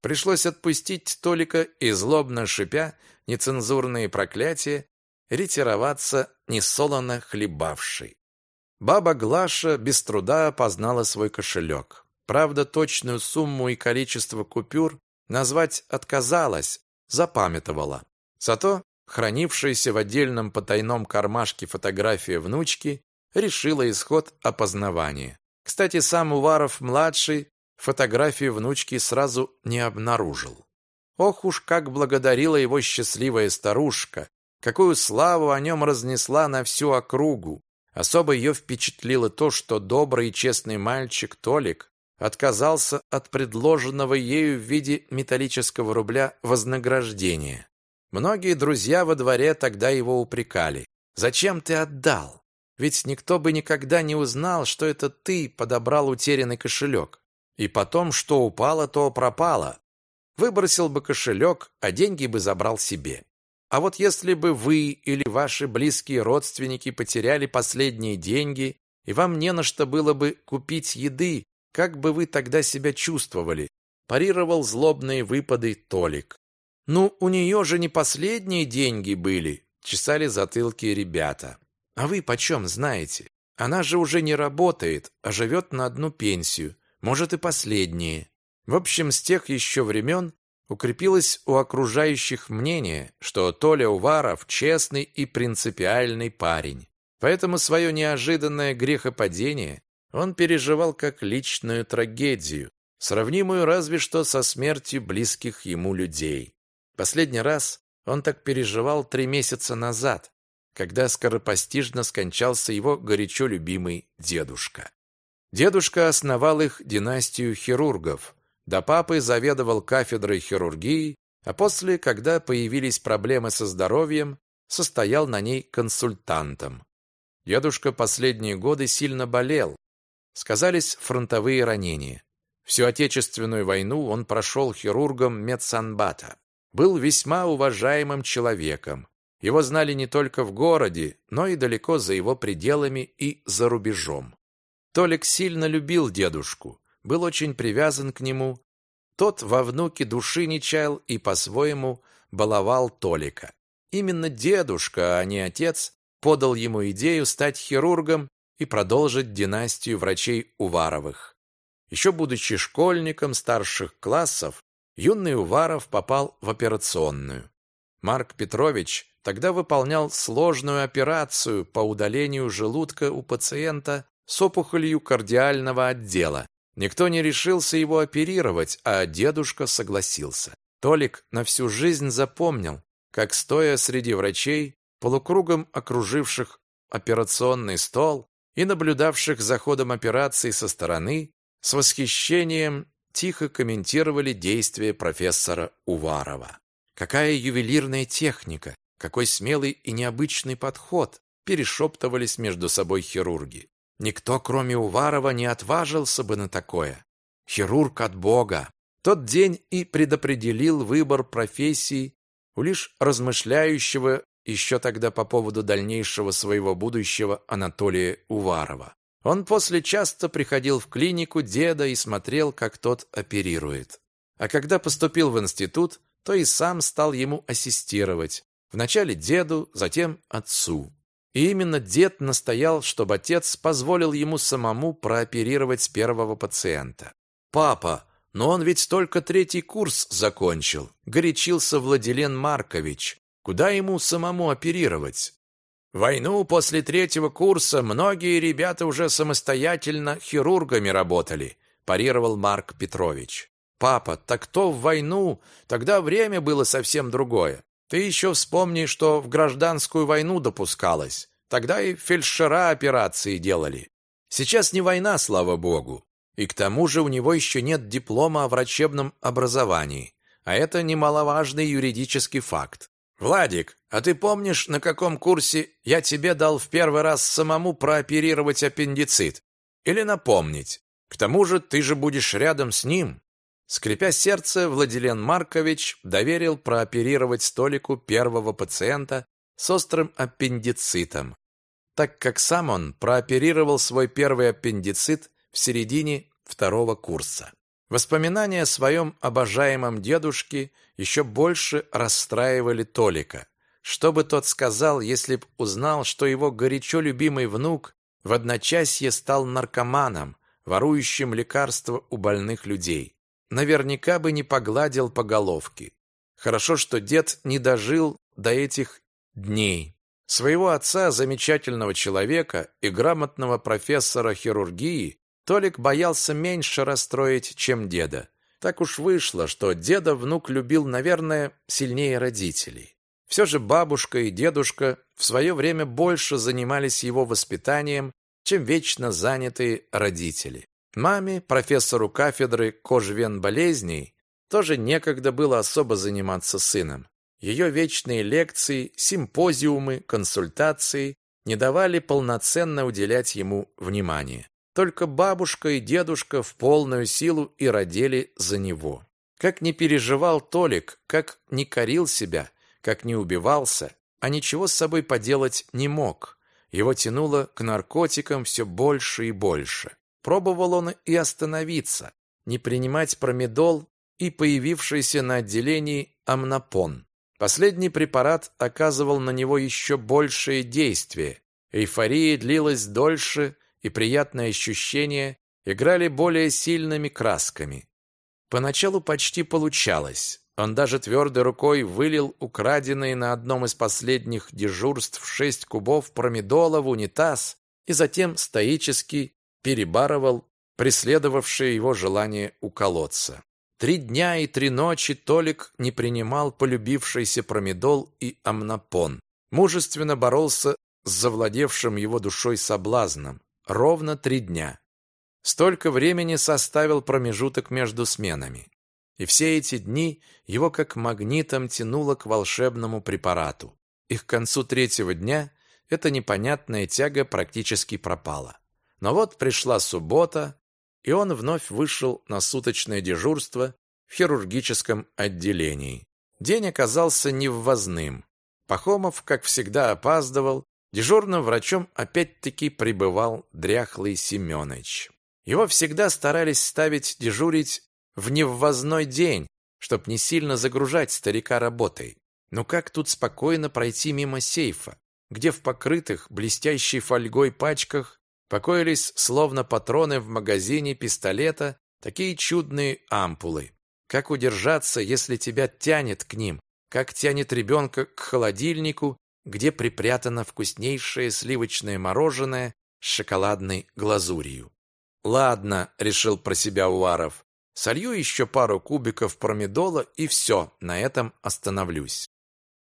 Пришлось отпустить Толика и, злобно шипя нецензурные проклятия, ретироваться несолоно хлебавший. Баба Глаша без труда опознала свой кошелек. Правда, точную сумму и количество купюр назвать отказалась, запамятовала. Зато хранившаяся в отдельном потайном кармашке фотография внучки решила исход опознавания. Кстати, сам Уваров-младший фотографии внучки сразу не обнаружил. Ох уж как благодарила его счастливая старушка, какую славу о нем разнесла на всю округу. Особо ее впечатлило то, что добрый и честный мальчик Толик отказался от предложенного ею в виде металлического рубля вознаграждения. Многие друзья во дворе тогда его упрекали. «Зачем ты отдал? Ведь никто бы никогда не узнал, что это ты подобрал утерянный кошелек. И потом, что упало, то пропало. Выбросил бы кошелек, а деньги бы забрал себе. А вот если бы вы или ваши близкие родственники потеряли последние деньги, и вам не на что было бы купить еды, как бы вы тогда себя чувствовали? Парировал злобные выпады Толик. Ну, у нее же не последние деньги были, чесали затылки ребята. А вы почем знаете? Она же уже не работает, а живет на одну пенсию, может и последние. В общем, с тех еще времен укрепилось у окружающих мнение, что Толя Уваров честный и принципиальный парень. Поэтому свое неожиданное грехопадение он переживал как личную трагедию, сравнимую разве что со смертью близких ему людей. Последний раз он так переживал три месяца назад, когда скоропостижно скончался его горячо любимый дедушка. Дедушка основал их династию хирургов – до папы заведовал кафедрой хирургии, а после, когда появились проблемы со здоровьем, состоял на ней консультантом. Дедушка последние годы сильно болел. Сказались фронтовые ранения. Всю Отечественную войну он прошел хирургом медсанбата. Был весьма уважаемым человеком. Его знали не только в городе, но и далеко за его пределами и за рубежом. Толик сильно любил дедушку был очень привязан к нему. Тот во внуке души не чаял и по-своему баловал Толика. Именно дедушка, а не отец, подал ему идею стать хирургом и продолжить династию врачей Уваровых. Еще будучи школьником старших классов, юный Уваров попал в операционную. Марк Петрович тогда выполнял сложную операцию по удалению желудка у пациента с опухолью кардиального отдела. Никто не решился его оперировать, а дедушка согласился. Толик на всю жизнь запомнил, как, стоя среди врачей, полукругом окруживших операционный стол и наблюдавших за ходом операции со стороны, с восхищением тихо комментировали действия профессора Уварова. Какая ювелирная техника, какой смелый и необычный подход, перешептывались между собой хирурги. Никто, кроме Уварова, не отважился бы на такое. Хирург от Бога. Тот день и предопределил выбор профессии у лишь размышляющего еще тогда по поводу дальнейшего своего будущего Анатолия Уварова. Он после часто приходил в клинику деда и смотрел, как тот оперирует. А когда поступил в институт, то и сам стал ему ассистировать. Вначале деду, затем отцу. И именно дед настоял, чтобы отец позволил ему самому прооперировать первого пациента. «Папа, но он ведь только третий курс закончил», – горячился Владилен Маркович. «Куда ему самому оперировать?» «Войну после третьего курса многие ребята уже самостоятельно хирургами работали», – парировал Марк Петрович. «Папа, так то в войну, тогда время было совсем другое. Ты еще вспомни, что в гражданскую войну допускалось. Тогда и фельдшера операции делали. Сейчас не война, слава богу. И к тому же у него еще нет диплома о врачебном образовании. А это немаловажный юридический факт. «Владик, а ты помнишь, на каком курсе я тебе дал в первый раз самому прооперировать аппендицит? Или напомнить? К тому же ты же будешь рядом с ним. Скрипя сердце, Владилен Маркович доверил прооперировать столику первого пациента с острым аппендицитом, так как сам он прооперировал свой первый аппендицит в середине второго курса. Воспоминания о своем обожаемом дедушке еще больше расстраивали Толика. Что бы тот сказал, если б узнал, что его горячо любимый внук в одночасье стал наркоманом, ворующим лекарства у больных людей? Наверняка бы не погладил по головке. Хорошо, что дед не дожил до этих дней. Своего отца, замечательного человека и грамотного профессора хирургии, Толик боялся меньше расстроить, чем деда. Так уж вышло, что деда внук любил, наверное, сильнее родителей. Все же бабушка и дедушка в свое время больше занимались его воспитанием, чем вечно занятые родители. Маме, профессору кафедры кожвен болезней, тоже некогда было особо заниматься сыном. Ее вечные лекции, симпозиумы, консультации не давали полноценно уделять ему внимание. Только бабушка и дедушка в полную силу и родили за него. Как не переживал Толик, как не корил себя, как не убивался, а ничего с собой поделать не мог. Его тянуло к наркотикам все больше и больше. Пробовал он и остановиться, не принимать промедол и появившийся на отделении амнопон. Последний препарат оказывал на него еще большее действие. Эйфория длилась дольше, и приятные ощущения играли более сильными красками. Поначалу почти получалось. Он даже твердой рукой вылил украденные на одном из последних дежурств шесть кубов промедола в унитаз и затем стоически перебарывал преследовавшее его желание уколоться. Три дня и три ночи Толик не принимал полюбившийся промедол и амнопон. Мужественно боролся с завладевшим его душой соблазном. Ровно три дня. Столько времени составил промежуток между сменами. И все эти дни его как магнитом тянуло к волшебному препарату. И к концу третьего дня эта непонятная тяга практически пропала. Но вот пришла суббота, и он вновь вышел на суточное дежурство в хирургическом отделении. День оказался неввозным. Пахомов, как всегда, опаздывал. Дежурным врачом опять-таки пребывал дряхлый Семенович. Его всегда старались ставить дежурить в неввозной день, чтоб не сильно загружать старика работой. Но как тут спокойно пройти мимо сейфа, где в покрытых блестящей фольгой пачках покоились, словно патроны в магазине пистолета, такие чудные ампулы. Как удержаться, если тебя тянет к ним, как тянет ребенка к холодильнику, где припрятано вкуснейшее сливочное мороженое с шоколадной глазурью. «Ладно», — решил про себя Уваров, — «солью еще пару кубиков промедола и все, на этом остановлюсь».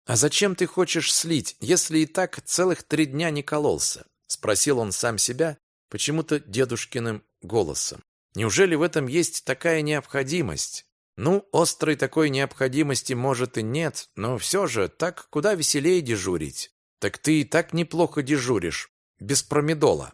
«А зачем ты хочешь слить, если и так целых три дня не кололся?» Спросил он сам себя почему-то дедушкиным голосом. Неужели в этом есть такая необходимость? Ну, острой такой необходимости может и нет, но все же так куда веселее дежурить. Так ты и так неплохо дежуришь, без промедола.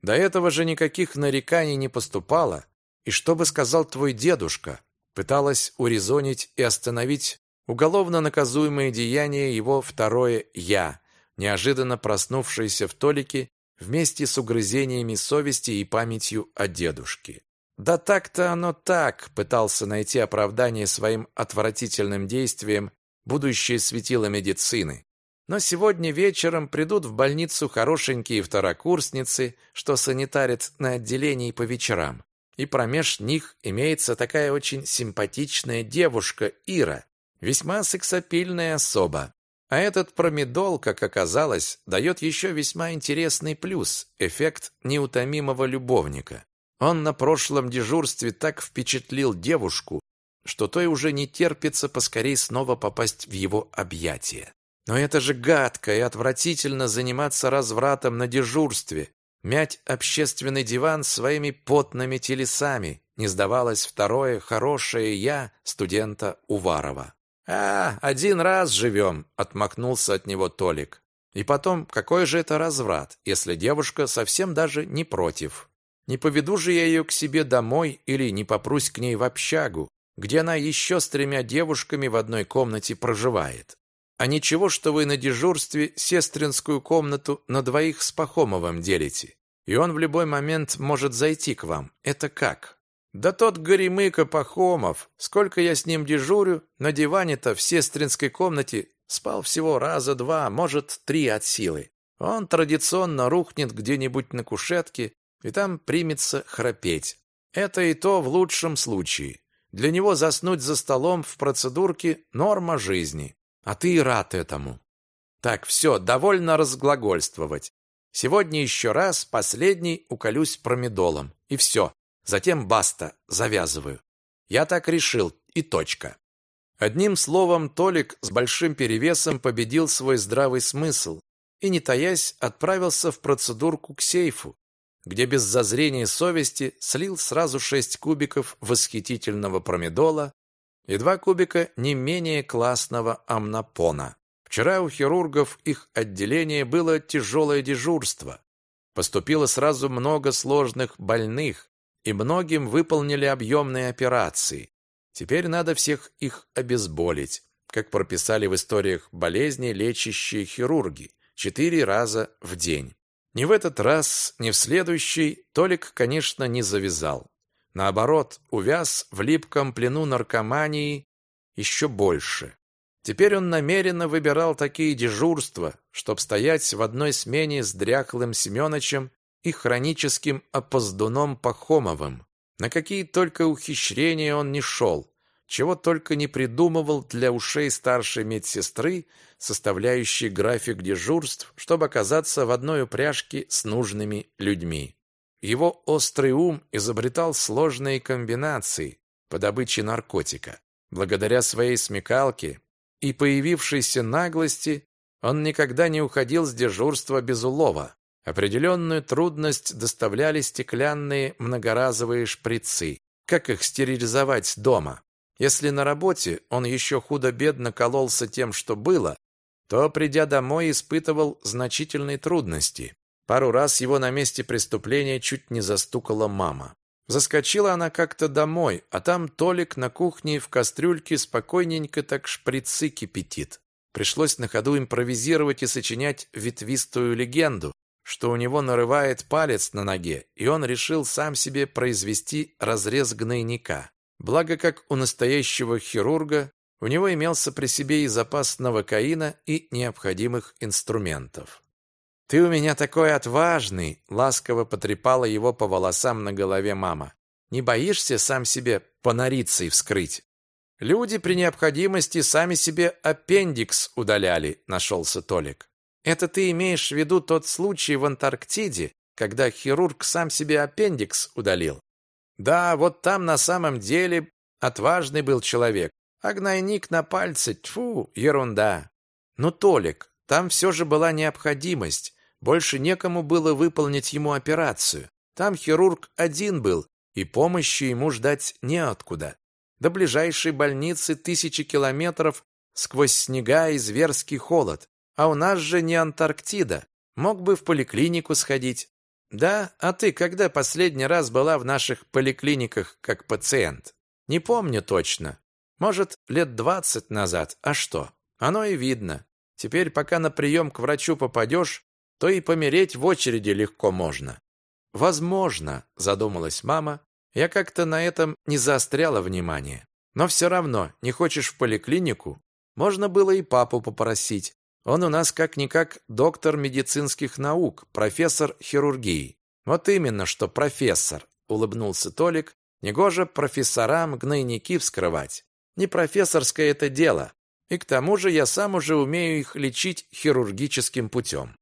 До этого же никаких нареканий не поступало. И что бы сказал твой дедушка? Пыталась урезонить и остановить уголовно наказуемое деяние его второе «я», неожиданно проснувшееся в Толике вместе с угрызениями совести и памятью о дедушке. Да так-то оно так, пытался найти оправдание своим отвратительным действиям будущее светило медицины. Но сегодня вечером придут в больницу хорошенькие второкурсницы, что санитарят на отделении по вечерам. И промеж них имеется такая очень симпатичная девушка Ира, весьма сексапильная особа. А этот промедол, как оказалось, дает еще весьма интересный плюс – эффект неутомимого любовника. Он на прошлом дежурстве так впечатлил девушку, что той уже не терпится поскорей снова попасть в его объятия. Но это же гадко и отвратительно заниматься развратом на дежурстве, мять общественный диван своими потными телесами, не сдавалось второе хорошее «я» студента Уварова. «А, один раз живем», — отмахнулся от него Толик. «И потом, какой же это разврат, если девушка совсем даже не против? Не поведу же я ее к себе домой или не попрусь к ней в общагу, где она еще с тремя девушками в одной комнате проживает. А ничего, что вы на дежурстве сестринскую комнату на двоих с Пахомовым делите, и он в любой момент может зайти к вам. Это как?» Да тот горемыка Пахомов, сколько я с ним дежурю, на диване-то в сестринской комнате спал всего раза два, может, три от силы. Он традиционно рухнет где-нибудь на кушетке и там примется храпеть. Это и то в лучшем случае. Для него заснуть за столом в процедурке – норма жизни. А ты и рад этому. Так, все, довольно разглагольствовать. Сегодня еще раз, последний, уколюсь промедолом. И все. Затем баста, завязываю. Я так решил, и точка. Одним словом, Толик с большим перевесом победил свой здравый смысл и, не таясь, отправился в процедурку к сейфу, где без зазрения совести слил сразу шесть кубиков восхитительного промедола и два кубика не менее классного амнопона. Вчера у хирургов их отделения было тяжелое дежурство. Поступило сразу много сложных больных, и многим выполнили объемные операции. Теперь надо всех их обезболить, как прописали в историях болезни лечащие хирурги, четыре раза в день. Ни в этот раз, ни в следующий Толик, конечно, не завязал. Наоборот, увяз в липком плену наркомании еще больше. Теперь он намеренно выбирал такие дежурства, чтобы стоять в одной смене с дряхлым Семеновичем и хроническим опоздуном Пахомовым. На какие только ухищрения он не шел, чего только не придумывал для ушей старшей медсестры, составляющей график дежурств, чтобы оказаться в одной упряжке с нужными людьми. Его острый ум изобретал сложные комбинации по добыче наркотика. Благодаря своей смекалке и появившейся наглости он никогда не уходил с дежурства без улова. Определенную трудность доставляли стеклянные многоразовые шприцы. Как их стерилизовать дома? Если на работе он еще худо-бедно кололся тем, что было, то, придя домой, испытывал значительные трудности. Пару раз его на месте преступления чуть не застукала мама. Заскочила она как-то домой, а там Толик на кухне в кастрюльке спокойненько так шприцы кипятит. Пришлось на ходу импровизировать и сочинять ветвистую легенду, что у него нарывает палец на ноге, и он решил сам себе произвести разрез гнойника. Благо, как у настоящего хирурга, у него имелся при себе и запас новокаина и необходимых инструментов. «Ты у меня такой отважный!» — ласково потрепала его по волосам на голове мама. «Не боишься сам себе понориться и вскрыть?» «Люди при необходимости сами себе аппендикс удаляли», — нашелся Толик. Это ты имеешь в виду тот случай в Антарктиде, когда хирург сам себе аппендикс удалил? Да, вот там на самом деле отважный был человек. А на пальце, тьфу, ерунда. Но, Толик, там все же была необходимость. Больше некому было выполнить ему операцию. Там хирург один был, и помощи ему ждать неоткуда. До ближайшей больницы тысячи километров сквозь снега и зверский холод. А у нас же не Антарктида. Мог бы в поликлинику сходить. Да, а ты когда последний раз была в наших поликлиниках как пациент? Не помню точно. Может, лет двадцать назад. А что? Оно и видно. Теперь, пока на прием к врачу попадешь, то и помереть в очереди легко можно. Возможно, задумалась мама. Я как-то на этом не заостряла внимание. Но все равно, не хочешь в поликлинику? Можно было и папу попросить. Он у нас как-никак доктор медицинских наук, профессор хирургии. Вот именно, что профессор, улыбнулся Толик. Негоже профессорам гнойники вскрывать. Не профессорское это дело. И к тому же я сам уже умею их лечить хирургическим путем.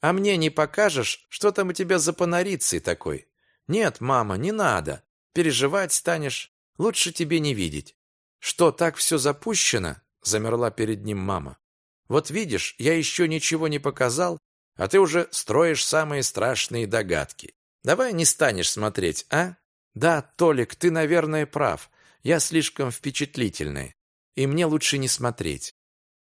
А мне не покажешь, что там у тебя за панорицей такой? Нет, мама, не надо. Переживать станешь. Лучше тебе не видеть. Что, так все запущено? Замерла перед ним мама. Вот видишь, я еще ничего не показал, а ты уже строишь самые страшные догадки. Давай не станешь смотреть, а? Да, Толик, ты, наверное, прав. Я слишком впечатлительная, и мне лучше не смотреть.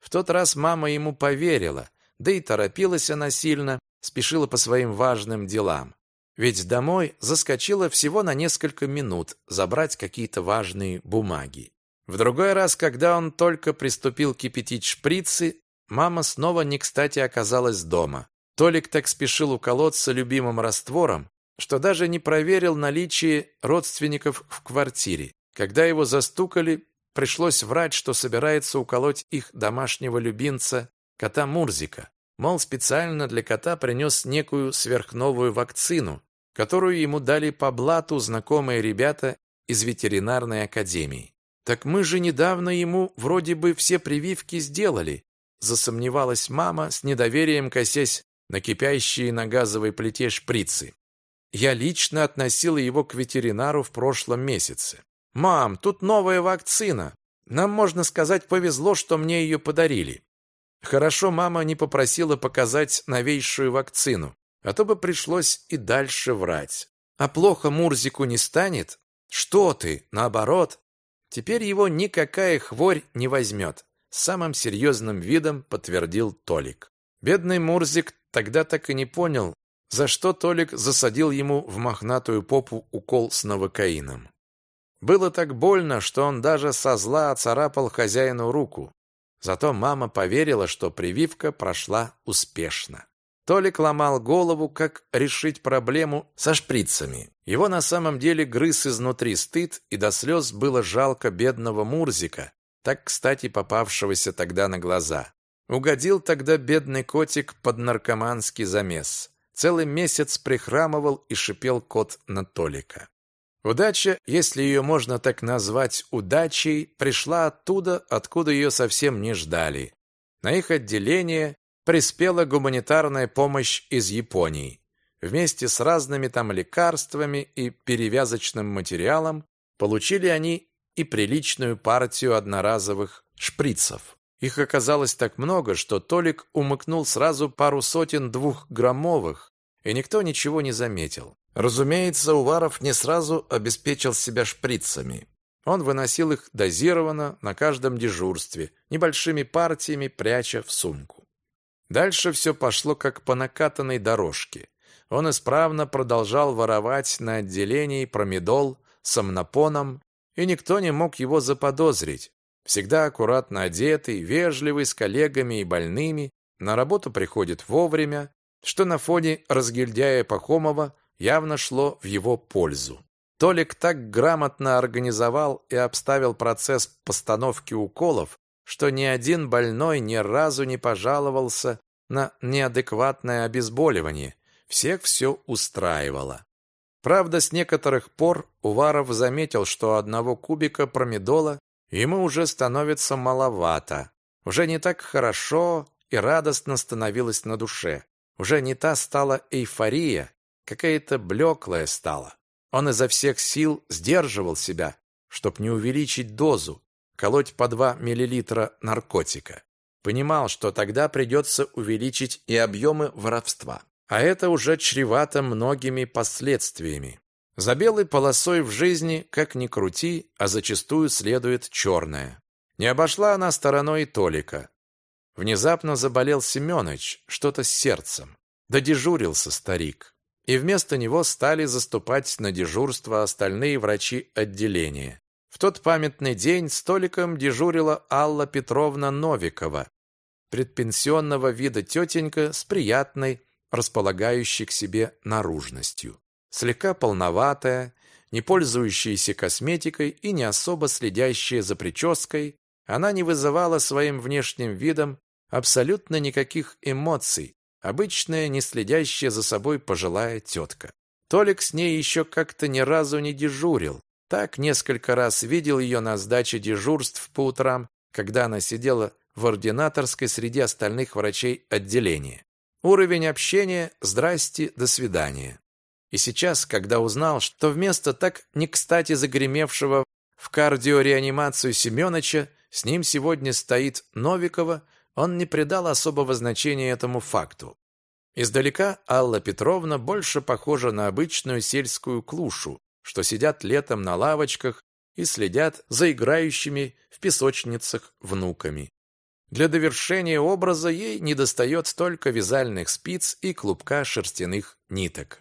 В тот раз мама ему поверила, да и торопилась она сильно, спешила по своим важным делам. Ведь домой заскочила всего на несколько минут забрать какие-то важные бумаги. В другой раз, когда он только приступил кипятить шприцы, Мама снова не кстати оказалась дома. Толик так спешил уколоться любимым раствором, что даже не проверил наличие родственников в квартире. Когда его застукали, пришлось врать, что собирается уколоть их домашнего любимца, кота Мурзика. Мол, специально для кота принес некую сверхновую вакцину, которую ему дали по блату знакомые ребята из ветеринарной академии. Так мы же недавно ему вроде бы все прививки сделали, засомневалась мама, с недоверием косясь на кипящие на газовой плите шприцы. Я лично относила его к ветеринару в прошлом месяце. «Мам, тут новая вакцина!» Нам, можно сказать, повезло, что мне ее подарили. Хорошо, мама не попросила показать новейшую вакцину, а то бы пришлось и дальше врать. А плохо Мурзику не станет? Что ты, наоборот. Теперь его никакая хворь не возьмет. Самым серьезным видом подтвердил Толик. Бедный Мурзик тогда так и не понял, за что Толик засадил ему в мохнатую попу укол с новокаином. Было так больно, что он даже со зла оцарапал хозяину руку. Зато мама поверила, что прививка прошла успешно. Толик ломал голову, как решить проблему со шприцами. Его на самом деле грыз изнутри стыд, и до слез было жалко бедного Мурзика, так, кстати, попавшегося тогда на глаза. Угодил тогда бедный котик под наркоманский замес. Целый месяц прихрамывал и шипел кот на Толика. Удача, если ее можно так назвать удачей, пришла оттуда, откуда ее совсем не ждали. На их отделение приспела гуманитарная помощь из Японии. Вместе с разными там лекарствами и перевязочным материалом получили они и приличную партию одноразовых шприцев. Их оказалось так много, что Толик умыкнул сразу пару сотен двухграммовых, и никто ничего не заметил. Разумеется, Уваров не сразу обеспечил себя шприцами. Он выносил их дозированно на каждом дежурстве, небольшими партиями пряча в сумку. Дальше все пошло как по накатанной дорожке. Он исправно продолжал воровать на отделении промедол, сомнопоном, и никто не мог его заподозрить. Всегда аккуратно одетый, вежливый с коллегами и больными, на работу приходит вовремя, что на фоне разгильдяя Пахомова явно шло в его пользу. Толик так грамотно организовал и обставил процесс постановки уколов, что ни один больной ни разу не пожаловался на неадекватное обезболивание. Всех все устраивало. Правда, с некоторых пор Уваров заметил, что одного кубика промедола ему уже становится маловато. Уже не так хорошо и радостно становилось на душе. Уже не та стала эйфория, какая-то блеклая стала. Он изо всех сил сдерживал себя, чтоб не увеличить дозу, колоть по 2 мл наркотика. Понимал, что тогда придется увеличить и объемы воровства. А это уже чревато многими последствиями. За белой полосой в жизни, как ни крути, а зачастую следует черная. Не обошла она стороной Толика. Внезапно заболел Семёныч, что-то с сердцем. Додежурился старик. И вместо него стали заступать на дежурство остальные врачи отделения. В тот памятный день столиком дежурила Алла Петровна Новикова, предпенсионного вида тетенька с приятной, располагающей к себе наружностью слегка полноватая, не пользующаяся косметикой и не особо следящая за прической, она не вызывала своим внешним видом абсолютно никаких эмоций, обычная, не следящая за собой пожилая тетка. Толик с ней еще как-то ни разу не дежурил. Так несколько раз видел ее на сдаче дежурств по утрам, когда она сидела в ординаторской среди остальных врачей отделения. Уровень общения «здрасте, до свидания». И сейчас, когда узнал, что вместо так не кстати загремевшего в кардиореанимацию Семёныча, с ним сегодня стоит Новикова, он не придал особого значения этому факту. Издалека Алла Петровна больше похожа на обычную сельскую клушу, что сидят летом на лавочках и следят за играющими в песочницах внуками. Для довершения образа ей недостает только вязальных спиц и клубка шерстяных ниток.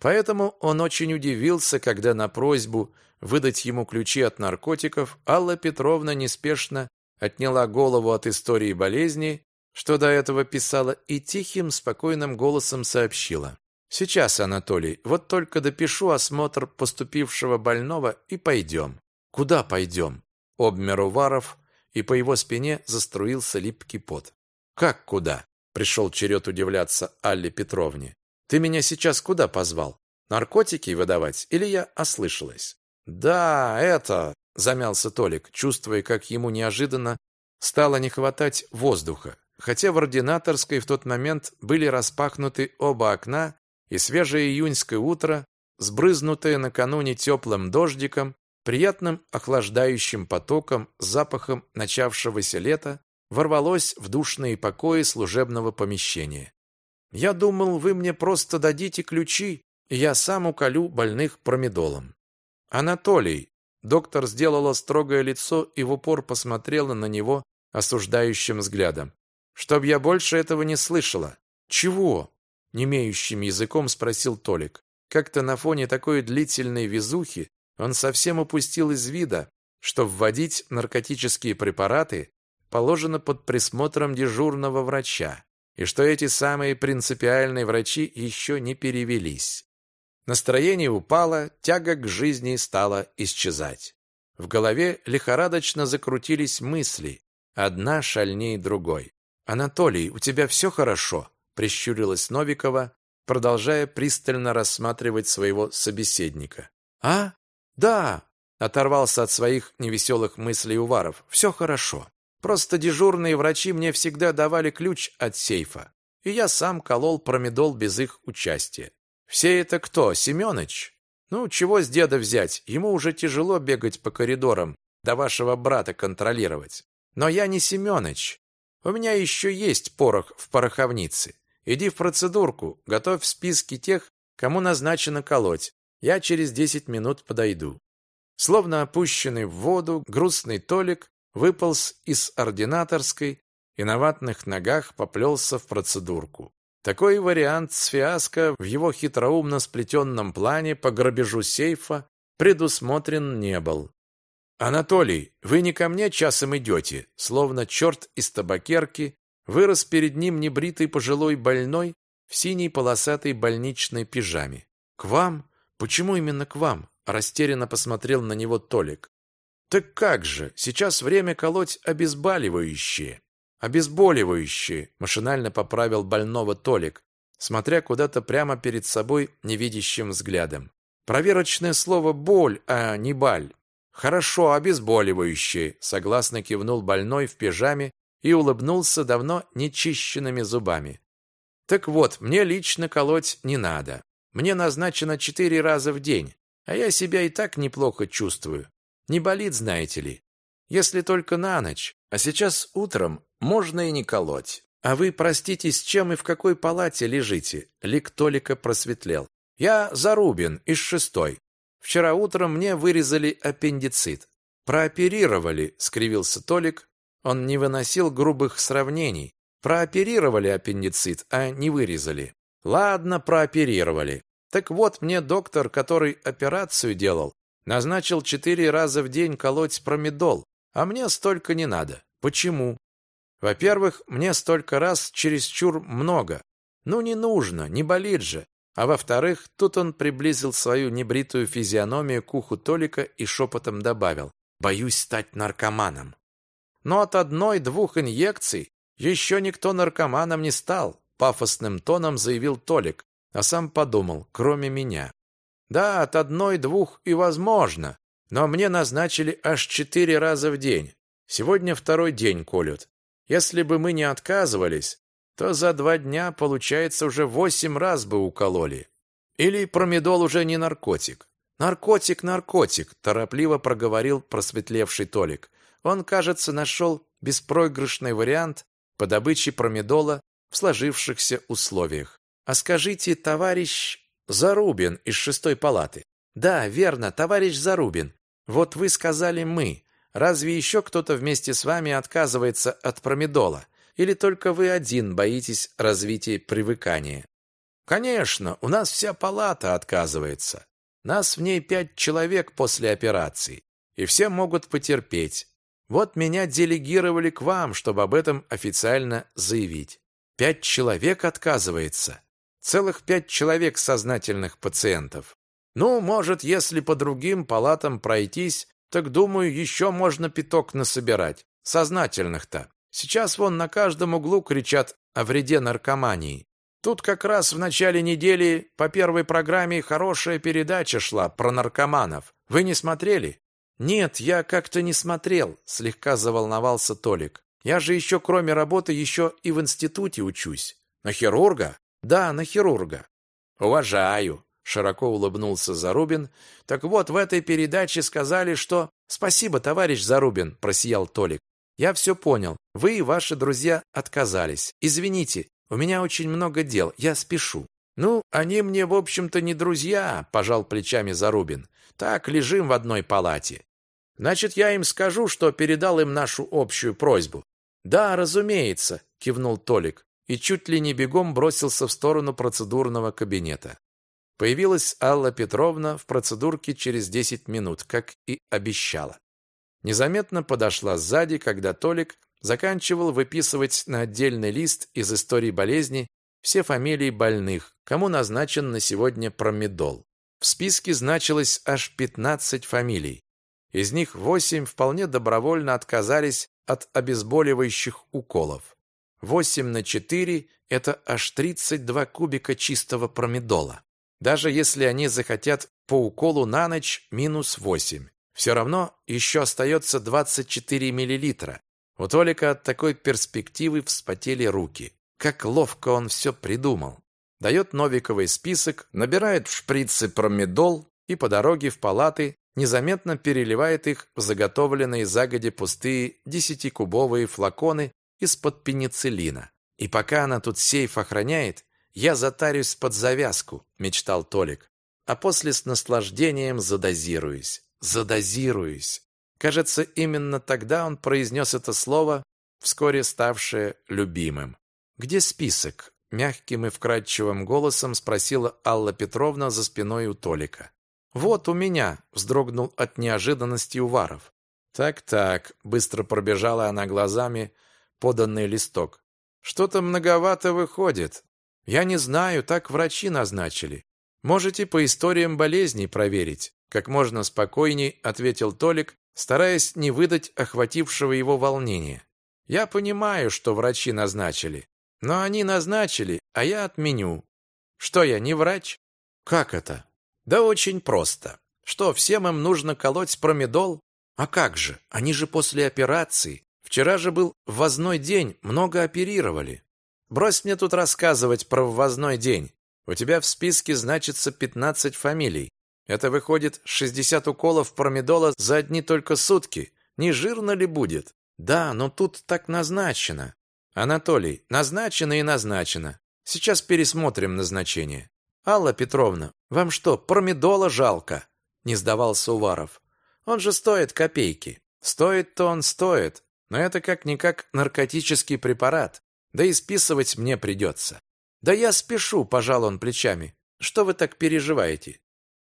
Поэтому он очень удивился, когда на просьбу выдать ему ключи от наркотиков Алла Петровна неспешно отняла голову от истории болезни, что до этого писала, и тихим, спокойным голосом сообщила. «Сейчас, Анатолий, вот только допишу осмотр поступившего больного и пойдем». «Куда пойдем?» Обмер Уваров, и по его спине заструился липкий пот. «Как куда?» Пришел черед удивляться Алле Петровне. Ты меня сейчас куда позвал? Наркотики выдавать или я ослышалась? Да, это, замялся Толик, чувствуя, как ему неожиданно стало не хватать воздуха. Хотя в ординаторской в тот момент были распахнуты оба окна, и свежее июньское утро, сбрызнутое накануне теплым дождиком, приятным охлаждающим потоком запахом начавшегося лета ворвалось в душные покои служебного помещения. «Я думал, вы мне просто дадите ключи, и я сам уколю больных промедолом». «Анатолий!» Доктор сделала строгое лицо и в упор посмотрела на него осуждающим взглядом. «Чтоб я больше этого не слышала». «Чего?» – немеющим языком спросил Толик. Как-то на фоне такой длительной везухи он совсем упустил из вида, что вводить наркотические препараты положено под присмотром дежурного врача, и что эти самые принципиальные врачи еще не перевелись. Настроение упало, тяга к жизни стала исчезать. В голове лихорадочно закрутились мысли, одна шальней другой. «Анатолий, у тебя все хорошо?» – прищурилась Новикова, продолжая пристально рассматривать своего собеседника. «А? Да!» – оторвался от своих невеселых мыслей Уваров. «Все хорошо. Просто дежурные врачи мне всегда давали ключ от сейфа, и я сам колол промедол без их участия. Все это кто, Семёныч? Ну, чего с деда взять? Ему уже тяжело бегать по коридорам, до вашего брата контролировать. Но я не Семёныч. У меня еще есть порох в пороховнице. Иди в процедурку, готовь списки тех, кому назначено колоть. Я через десять минут подойду. Словно опущенный в воду, грустный Толик выполз из ординаторской и на ватных ногах поплелся в процедурку. Такой вариант с фиаско в его хитроумно сплетенном плане по грабежу сейфа предусмотрен не был. «Анатолий, вы не ко мне часом идете?» Словно черт из табакерки, вырос перед ним небритый пожилой больной в синей полосатой больничной пижаме. «К вам? Почему именно к вам?» Растерянно посмотрел на него Толик. «Так как же? Сейчас время колоть обезболивающие». «Обезболивающие», – машинально поправил больного Толик, смотря куда-то прямо перед собой невидящим взглядом. «Проверочное слово «боль», а не «баль». «Хорошо, обезболивающие», – согласно кивнул больной в пижаме и улыбнулся давно нечищенными зубами. «Так вот, мне лично колоть не надо. Мне назначено четыре раза в день, а я себя и так неплохо чувствую. Не болит, знаете ли. Если только на ночь, а сейчас утром можно и не колоть. А вы, простите, с чем и в какой палате лежите? Лик Толика просветлел. Я Зарубин, из шестой. Вчера утром мне вырезали аппендицит. Прооперировали, скривился Толик. Он не выносил грубых сравнений. Прооперировали аппендицит, а не вырезали. Ладно, прооперировали. Так вот, мне доктор, который операцию делал, назначил четыре раза в день колоть промедол, а мне столько не надо. Почему? Во-первых, мне столько раз чересчур много. Ну, не нужно, не болит же. А во-вторых, тут он приблизил свою небритую физиономию к уху Толика и шепотом добавил «Боюсь стать наркоманом». Но от одной-двух инъекций еще никто наркоманом не стал, пафосным тоном заявил Толик, а сам подумал, кроме меня. Да, от одной-двух и возможно, но мне назначили аж четыре раза в день. Сегодня второй день колют. Если бы мы не отказывались, то за два дня, получается, уже восемь раз бы укололи. Или промедол уже не наркотик. Наркотик, наркотик, торопливо проговорил просветлевший Толик. Он, кажется, нашел беспроигрышный вариант по добыче промедола в сложившихся условиях. А скажите, товарищ Зарубин из шестой палаты. Да, верно, товарищ Зарубин. Вот вы сказали мы. Разве еще кто-то вместе с вами отказывается от промедола? Или только вы один боитесь развития привыкания? Конечно, у нас вся палата отказывается. Нас в ней пять человек после операции, и все могут потерпеть. Вот меня делегировали к вам, чтобы об этом официально заявить. Пять человек отказывается. Целых пять человек сознательных пациентов. Ну, может, если по другим палатам пройтись, так, думаю, еще можно пяток насобирать. Сознательных-то. Сейчас вон на каждом углу кричат о вреде наркомании. Тут как раз в начале недели по первой программе хорошая передача шла про наркоманов. Вы не смотрели? Нет, я как-то не смотрел, слегка заволновался Толик. Я же еще кроме работы еще и в институте учусь. На хирурга? Да, на хирурга. Уважаю. широко улыбнулся Зарубин. Так вот, в этой передаче сказали, что Спасибо, товарищ Зарубин, просиял Толик. Я все понял. Вы и ваши друзья отказались. Извините, у меня очень много дел, я спешу. Ну, они мне, в общем-то, не друзья, пожал плечами Зарубин. Так лежим в одной палате. Значит, я им скажу, что передал им нашу общую просьбу. Да, разумеется, кивнул Толик и чуть ли не бегом бросился в сторону процедурного кабинета. Появилась Алла Петровна в процедурке через 10 минут, как и обещала. Незаметно подошла сзади, когда Толик заканчивал выписывать на отдельный лист из истории болезни все фамилии больных, кому назначен на сегодня промедол. В списке значилось аж 15 фамилий. Из них 8 вполне добровольно отказались от обезболивающих уколов. 8 на 4 – это аж 32 кубика чистого промедола. Даже если они захотят по уколу на ночь минус 8. Все равно еще остается 24 миллилитра. У Толика от такой перспективы вспотели руки. Как ловко он все придумал. Дает Новиковый список, набирает в шприцы промедол и по дороге в палаты незаметно переливает их в заготовленные загоди пустые десятикубовые флаконы из-под пенициллина. И пока она тут сейф охраняет, я затарюсь под завязку, мечтал Толик. А после с наслаждением задозируюсь. Задозируюсь. Кажется, именно тогда он произнес это слово, вскоре ставшее любимым. Где список? мягким и вкрадчивым голосом спросила Алла Петровна за спиной у Толика. Вот у меня, вздрогнул от неожиданности Уваров. Так-так, быстро пробежала она глазами поданный листок. Что-то многовато выходит. Я не знаю, так врачи назначили. Можете по историям болезней проверить, как можно спокойней ответил Толик, стараясь не выдать охватившего его волнения. Я понимаю, что врачи назначили, но они назначили, а я отменю. Что я, не врач? Как это? Да очень просто. Что, всем им нужно колоть промедол? А как же? Они же после операции. Вчера же был ввозной день, много оперировали. Брось мне тут рассказывать про ввозной день. У тебя в списке значится 15 фамилий. Это выходит 60 уколов промедола за одни только сутки. Не жирно ли будет? Да, но тут так назначено. Анатолий, назначено и назначено. Сейчас пересмотрим назначение. Алла Петровна, вам что, промедола жалко? Не сдавался Уваров. Он же стоит копейки. Стоит-то он стоит, но это как-никак наркотический препарат. Да и списывать мне придется. Да я спешу, пожал он плечами. Что вы так переживаете?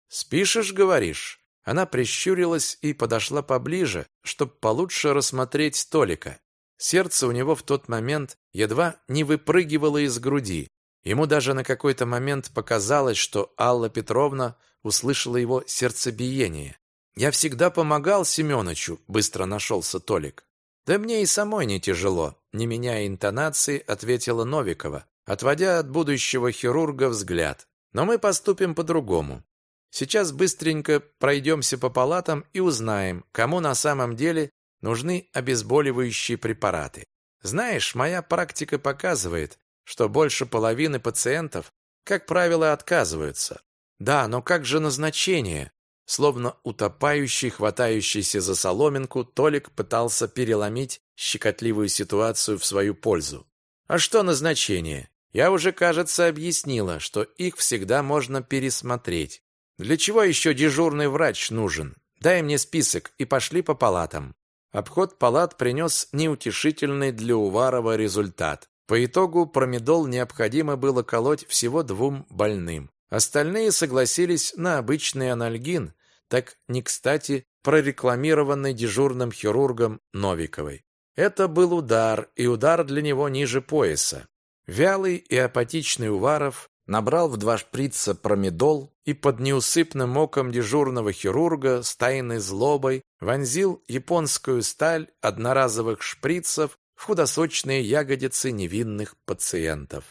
Спишешь, говоришь? Она прищурилась и подошла поближе, чтобы получше рассмотреть столика. Сердце у него в тот момент едва не выпрыгивало из груди. Ему даже на какой-то момент показалось, что Алла Петровна услышала его сердцебиение. «Я всегда помогал Семеновичу», — быстро нашелся Толик. Да мне и самой не тяжело, не меняя интонации, ответила Новикова, отводя от будущего хирурга взгляд. Но мы поступим по-другому. Сейчас быстренько пройдемся по палатам и узнаем, кому на самом деле нужны обезболивающие препараты. Знаешь, моя практика показывает, что больше половины пациентов, как правило, отказываются. Да, но как же назначение? Словно утопающий, хватающийся за соломинку, Толик пытался переломить щекотливую ситуацию в свою пользу. А что назначение? Я уже, кажется, объяснила, что их всегда можно пересмотреть. Для чего еще дежурный врач нужен? Дай мне список и пошли по палатам. Обход палат принес неутешительный для Уварова результат. По итогу промедол необходимо было колоть всего двум больным. Остальные согласились на обычный анальгин, так не кстати прорекламированной дежурным хирургом Новиковой. Это был удар, и удар для него ниже пояса. Вялый и апатичный Уваров набрал в два шприца промедол и под неусыпным оком дежурного хирурга с тайной злобой вонзил японскую сталь одноразовых шприцев в худосочные ягодицы невинных пациентов.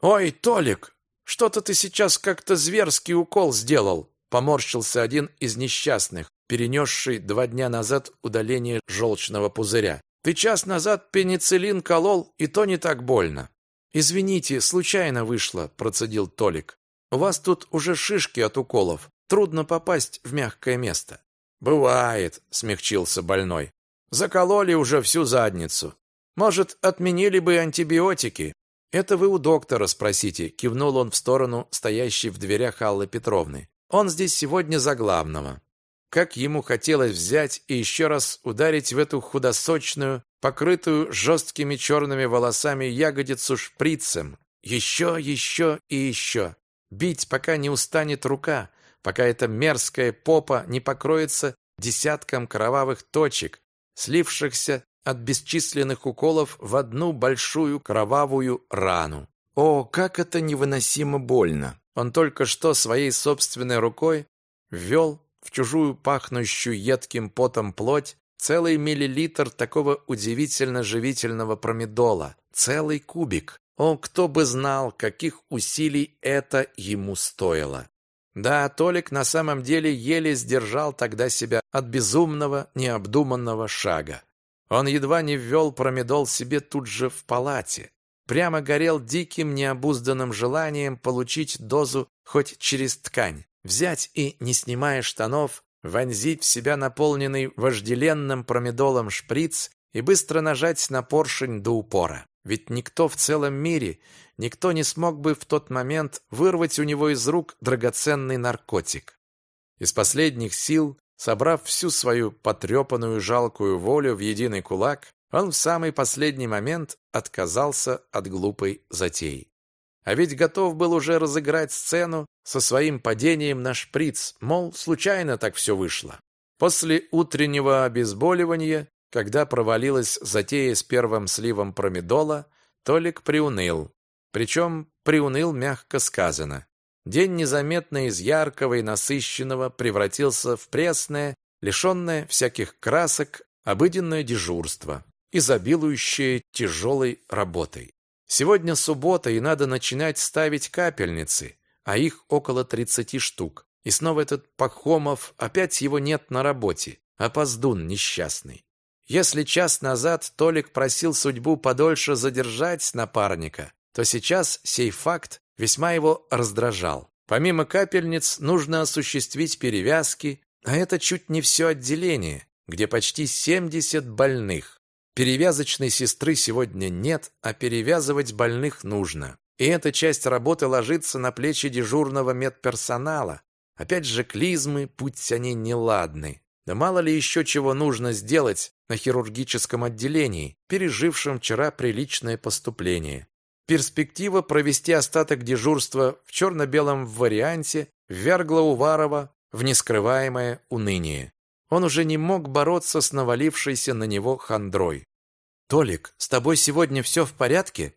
«Ой, Толик, что-то ты сейчас как-то зверский укол сделал!» Поморщился один из несчастных, перенесший два дня назад удаление желчного пузыря. Ты час назад пенициллин колол, и то не так больно. Извините, случайно вышло, процедил Толик. У вас тут уже шишки от уколов. Трудно попасть в мягкое место. Бывает, смягчился больной. Закололи уже всю задницу. Может, отменили бы антибиотики? Это вы у доктора спросите, кивнул он в сторону стоящей в дверях Аллы Петровны. Он здесь сегодня за главного. Как ему хотелось взять и еще раз ударить в эту худосочную, покрытую жесткими черными волосами ягодицу шприцем. Еще, еще и еще. Бить, пока не устанет рука, пока эта мерзкая попа не покроется десятком кровавых точек, слившихся от бесчисленных уколов в одну большую кровавую рану. О, как это невыносимо больно! Он только что своей собственной рукой ввел в чужую пахнущую едким потом плоть целый миллилитр такого удивительно живительного промедола, целый кубик. О, кто бы знал, каких усилий это ему стоило. Да, Толик на самом деле еле сдержал тогда себя от безумного, необдуманного шага. Он едва не ввел промедол себе тут же в палате. Прямо горел диким, необузданным желанием получить дозу хоть через ткань, взять и, не снимая штанов, вонзить в себя наполненный вожделенным промедолом шприц и быстро нажать на поршень до упора. Ведь никто в целом мире, никто не смог бы в тот момент вырвать у него из рук драгоценный наркотик. Из последних сил, собрав всю свою потрепанную жалкую волю в единый кулак, он в самый последний момент отказался от глупой затеи. А ведь готов был уже разыграть сцену со своим падением на шприц, мол, случайно так все вышло. После утреннего обезболивания когда провалилась затея с первым сливом промедола, Толик приуныл. Причем приуныл мягко сказано. День незаметно из яркого и насыщенного превратился в пресное, лишенное всяких красок, обыденное дежурство, изобилующее тяжелой работой. Сегодня суббота, и надо начинать ставить капельницы, а их около 30 штук. И снова этот Пахомов, опять его нет на работе, опоздун несчастный. Если час назад Толик просил судьбу подольше задержать напарника, то сейчас сей факт весьма его раздражал. Помимо капельниц нужно осуществить перевязки, а это чуть не все отделение, где почти 70 больных. Перевязочной сестры сегодня нет, а перевязывать больных нужно. И эта часть работы ложится на плечи дежурного медперсонала. Опять же клизмы, путь они неладны. Да мало ли еще чего нужно сделать на хирургическом отделении, пережившем вчера приличное поступление. Перспектива провести остаток дежурства в черно-белом варианте ввергла Уварова в нескрываемое уныние. Он уже не мог бороться с навалившейся на него хандрой. «Толик, с тобой сегодня все в порядке?»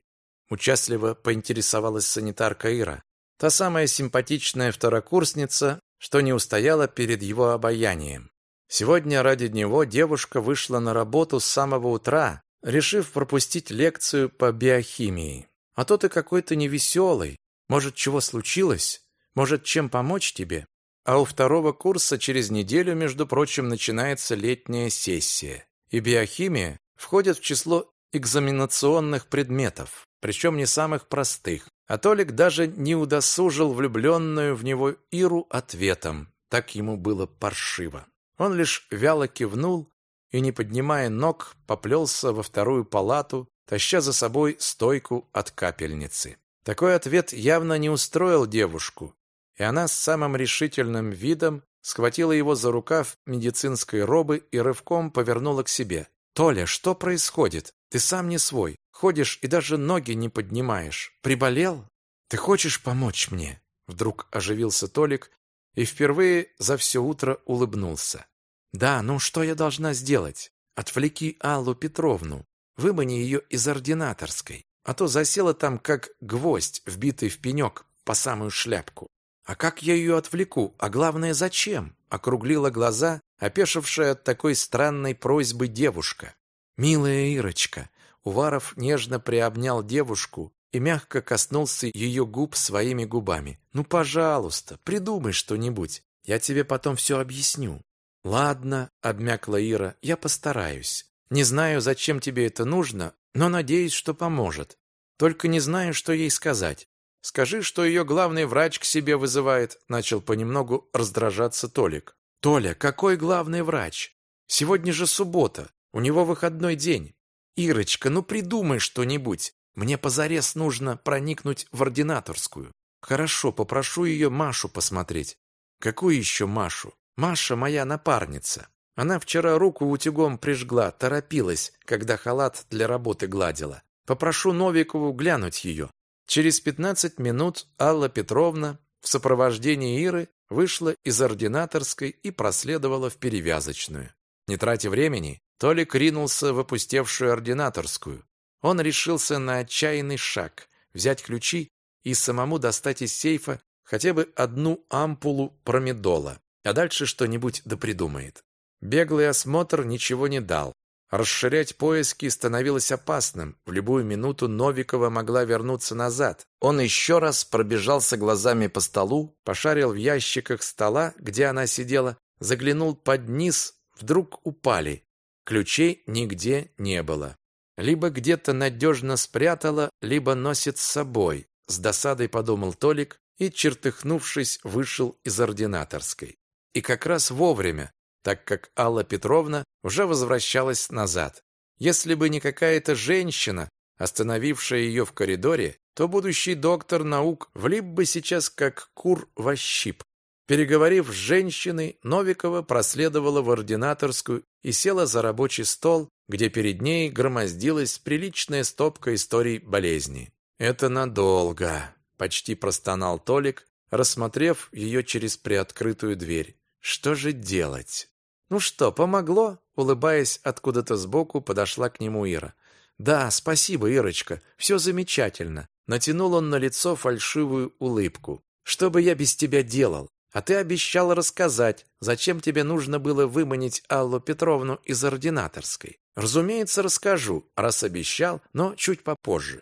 Участливо поинтересовалась санитарка Ира. Та самая симпатичная второкурсница, что не устояла перед его обаянием. Сегодня ради него девушка вышла на работу с самого утра, решив пропустить лекцию по биохимии. А то ты какой-то невеселый. Может, чего случилось? Может, чем помочь тебе? А у второго курса через неделю, между прочим, начинается летняя сессия. И биохимия входит в число экзаменационных предметов, причем не самых простых. А Толик даже не удосужил влюбленную в него Иру ответом. Так ему было паршиво. Он лишь вяло кивнул и, не поднимая ног, поплелся во вторую палату, таща за собой стойку от капельницы. Такой ответ явно не устроил девушку, и она с самым решительным видом схватила его за рукав медицинской робы и рывком повернула к себе. «Толя, что происходит? Ты сам не свой. Ходишь и даже ноги не поднимаешь. Приболел? Ты хочешь помочь мне?» Вдруг оживился Толик и впервые за все утро улыбнулся. «Да, ну что я должна сделать? Отвлеки Аллу Петровну, вымани ее из ординаторской, а то засела там как гвоздь, вбитый в пенек по самую шляпку. А как я ее отвлеку? А главное, зачем?» округлила глаза, опешившая от такой странной просьбы девушка. «Милая Ирочка!» Уваров нежно приобнял девушку и мягко коснулся ее губ своими губами. «Ну, пожалуйста, придумай что-нибудь. Я тебе потом все объясню». «Ладно», — обмякла Ира, — «я постараюсь. Не знаю, зачем тебе это нужно, но надеюсь, что поможет. Только не знаю, что ей сказать. Скажи, что ее главный врач к себе вызывает, начал понемногу раздражаться Толик. Толя, какой главный врач? Сегодня же суббота, у него выходной день. Ирочка, ну придумай что-нибудь. Мне позарез нужно проникнуть в ординаторскую. Хорошо, попрошу ее Машу посмотреть. Какую еще Машу? Маша моя напарница. Она вчера руку утюгом прижгла, торопилась, когда халат для работы гладила. Попрошу Новикову глянуть ее. Через пятнадцать минут Алла Петровна в сопровождении Иры вышла из ординаторской и проследовала в перевязочную. Не тратя времени, Толик ринулся в опустевшую ординаторскую. Он решился на отчаянный шаг – взять ключи и самому достать из сейфа хотя бы одну ампулу промедола, а дальше что-нибудь допридумает. Беглый осмотр ничего не дал. Расширять поиски становилось опасным. В любую минуту Новикова могла вернуться назад. Он еще раз пробежался глазами по столу, пошарил в ящиках стола, где она сидела, заглянул под низ, вдруг упали. Ключей нигде не было. Либо где-то надежно спрятала, либо носит с собой. С досадой подумал Толик и, чертыхнувшись, вышел из ординаторской. И как раз вовремя так как Алла Петровна уже возвращалась назад. Если бы не какая-то женщина, остановившая ее в коридоре, то будущий доктор наук влип бы сейчас как кур во щип. Переговорив с женщиной, Новикова проследовала в ординаторскую и села за рабочий стол, где перед ней громоздилась приличная стопка историй болезни. «Это надолго», — почти простонал Толик, рассмотрев ее через приоткрытую дверь. «Что же делать?» «Ну что, помогло?» Улыбаясь откуда-то сбоку, подошла к нему Ира. «Да, спасибо, Ирочка, все замечательно». Натянул он на лицо фальшивую улыбку. «Что бы я без тебя делал? А ты обещал рассказать, зачем тебе нужно было выманить Аллу Петровну из ординаторской. Разумеется, расскажу, раз обещал, но чуть попозже».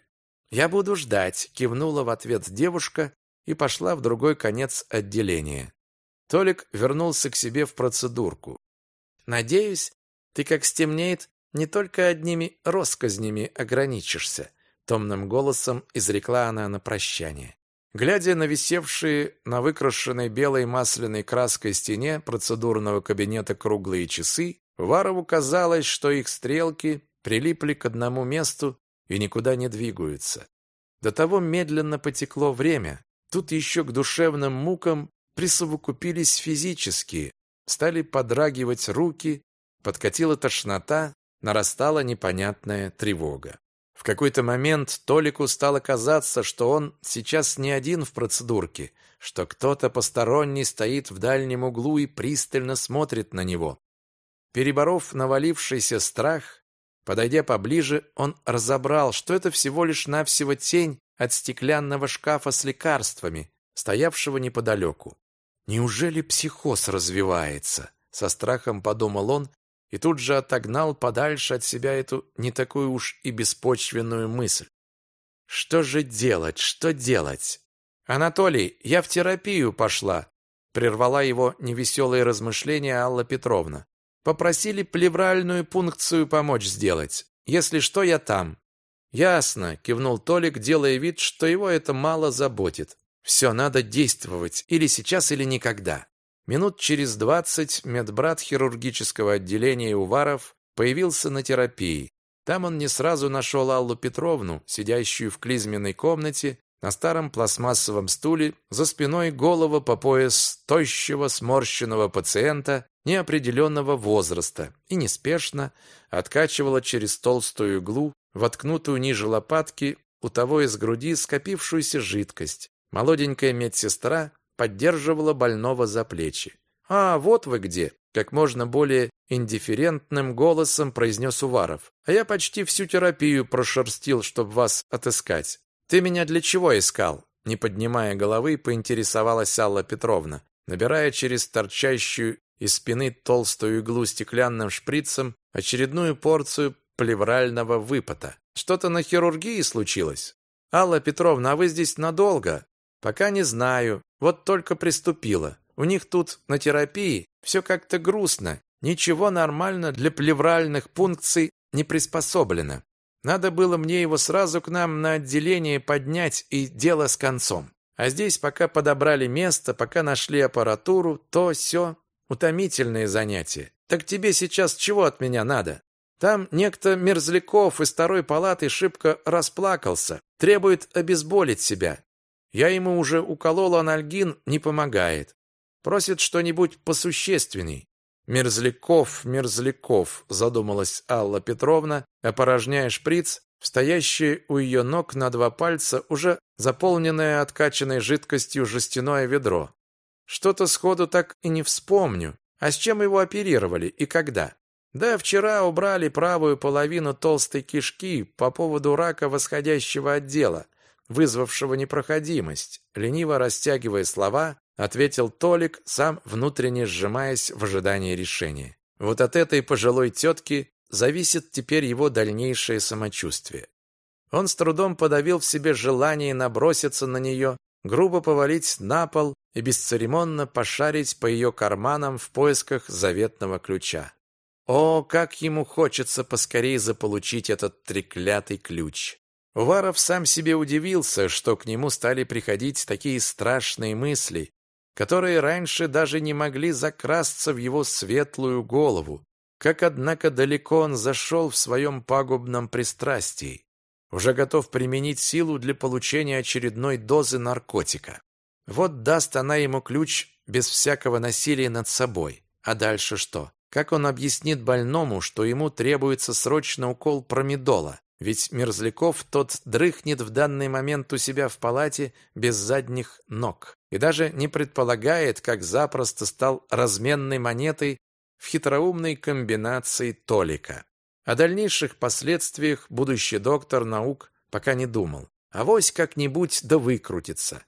«Я буду ждать», — кивнула в ответ девушка и пошла в другой конец отделения. Толик вернулся к себе в процедурку. Надеюсь, ты, как стемнеет, не только одними россказнями ограничишься, томным голосом изрекла она на прощание. Глядя на висевшие на выкрашенной белой масляной краской стене процедурного кабинета круглые часы, Варову казалось, что их стрелки прилипли к одному месту и никуда не двигаются. До того медленно потекло время. Тут еще к душевным мукам присовокупились физические, Стали подрагивать руки, подкатила тошнота, нарастала непонятная тревога. В какой-то момент Толику стало казаться, что он сейчас не один в процедурке, что кто-то посторонний стоит в дальнем углу и пристально смотрит на него. Переборов навалившийся страх, подойдя поближе, он разобрал, что это всего лишь навсего тень от стеклянного шкафа с лекарствами, стоявшего неподалеку. Неужели психоз развивается? Со страхом подумал он и тут же отогнал подальше от себя эту не такую уж и беспочвенную мысль. Что же делать? Что делать? Анатолий, я в терапию пошла, прервала его невеселые размышления Алла Петровна. Попросили плевральную пункцию помочь сделать. Если что, я там. Ясно, кивнул Толик, делая вид, что его это мало заботит. Все, надо действовать, или сейчас, или никогда. Минут через двадцать медбрат хирургического отделения Уваров появился на терапии. Там он не сразу нашел Аллу Петровну, сидящую в клизменной комнате на старом пластмассовом стуле, за спиной голого по пояс тощего сморщенного пациента неопределенного возраста и неспешно откачивала через толстую иглу, воткнутую ниже лопатки, у того из груди скопившуюся жидкость. Молоденькая медсестра поддерживала больного за плечи. «А, вот вы где!» – как можно более индифферентным голосом произнес Уваров. «А я почти всю терапию прошерстил, чтобы вас отыскать. Ты меня для чего искал?» Не поднимая головы, поинтересовалась Алла Петровна, набирая через торчащую из спины толстую иглу стеклянным шприцем очередную порцию плеврального выпота. «Что-то на хирургии случилось?» «Алла Петровна, а вы здесь надолго?» Пока не знаю. Вот только приступила. У них тут на терапии все как-то грустно. Ничего нормально для плевральных пункций не приспособлено. Надо было мне его сразу к нам на отделение поднять и дело с концом. А здесь пока подобрали место, пока нашли аппаратуру, то все утомительные занятия. Так тебе сейчас чего от меня надо? Там некто Мерзляков из второй палаты шибко расплакался, требует обезболить себя. Я ему уже уколол анальгин, не помогает. Просит что-нибудь посущественней. Мерзляков, Мерзляков, задумалась Алла Петровна, опорожняя шприц, стоящее у ее ног на два пальца уже заполненное откачанной жидкостью жестяное ведро. Что-то сходу так и не вспомню. А с чем его оперировали и когда? Да, вчера убрали правую половину толстой кишки по поводу рака восходящего отдела, вызвавшего непроходимость. Лениво растягивая слова, ответил Толик, сам внутренне сжимаясь в ожидании решения. Вот от этой пожилой тетки зависит теперь его дальнейшее самочувствие. Он с трудом подавил в себе желание наброситься на нее, грубо повалить на пол и бесцеремонно пошарить по ее карманам в поисках заветного ключа. О, как ему хочется поскорее заполучить этот треклятый ключ. Уваров сам себе удивился, что к нему стали приходить такие страшные мысли, которые раньше даже не могли закрасться в его светлую голову. Как, однако, далеко он зашел в своем пагубном пристрастии. Уже готов применить силу для получения очередной дозы наркотика. Вот даст она ему ключ без всякого насилия над собой. А дальше что? Как он объяснит больному, что ему требуется срочно укол промедола? Ведь Мерзляков тот дрыхнет в данный момент у себя в палате без задних ног и даже не предполагает, как запросто стал разменной монетой в хитроумной комбинации Толика. О дальнейших последствиях будущий доктор наук пока не думал. Авось как-нибудь да выкрутится.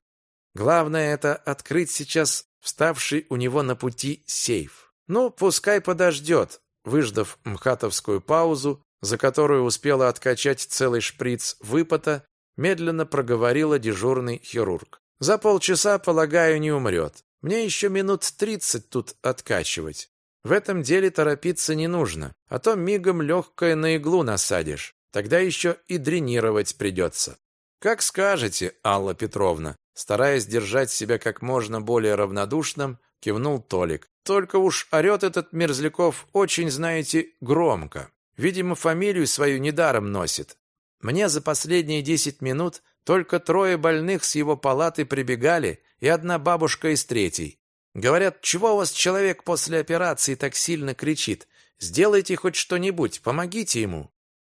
Главное это открыть сейчас вставший у него на пути сейф. Ну, пускай подождет. Выждав мхатовскую паузу, за которую успела откачать целый шприц выпота, медленно проговорила дежурный хирург. «За полчаса, полагаю, не умрет. Мне еще минут тридцать тут откачивать. В этом деле торопиться не нужно, а то мигом легкое на иглу насадишь. Тогда еще и дренировать придется». «Как скажете, Алла Петровна», стараясь держать себя как можно более равнодушным, кивнул Толик. «Только уж орет этот Мерзляков очень, знаете, громко». Видимо, фамилию свою недаром носит. Мне за последние десять минут только трое больных с его палаты прибегали и одна бабушка из третьей. Говорят, чего у вас человек после операции так сильно кричит? Сделайте хоть что-нибудь, помогите ему.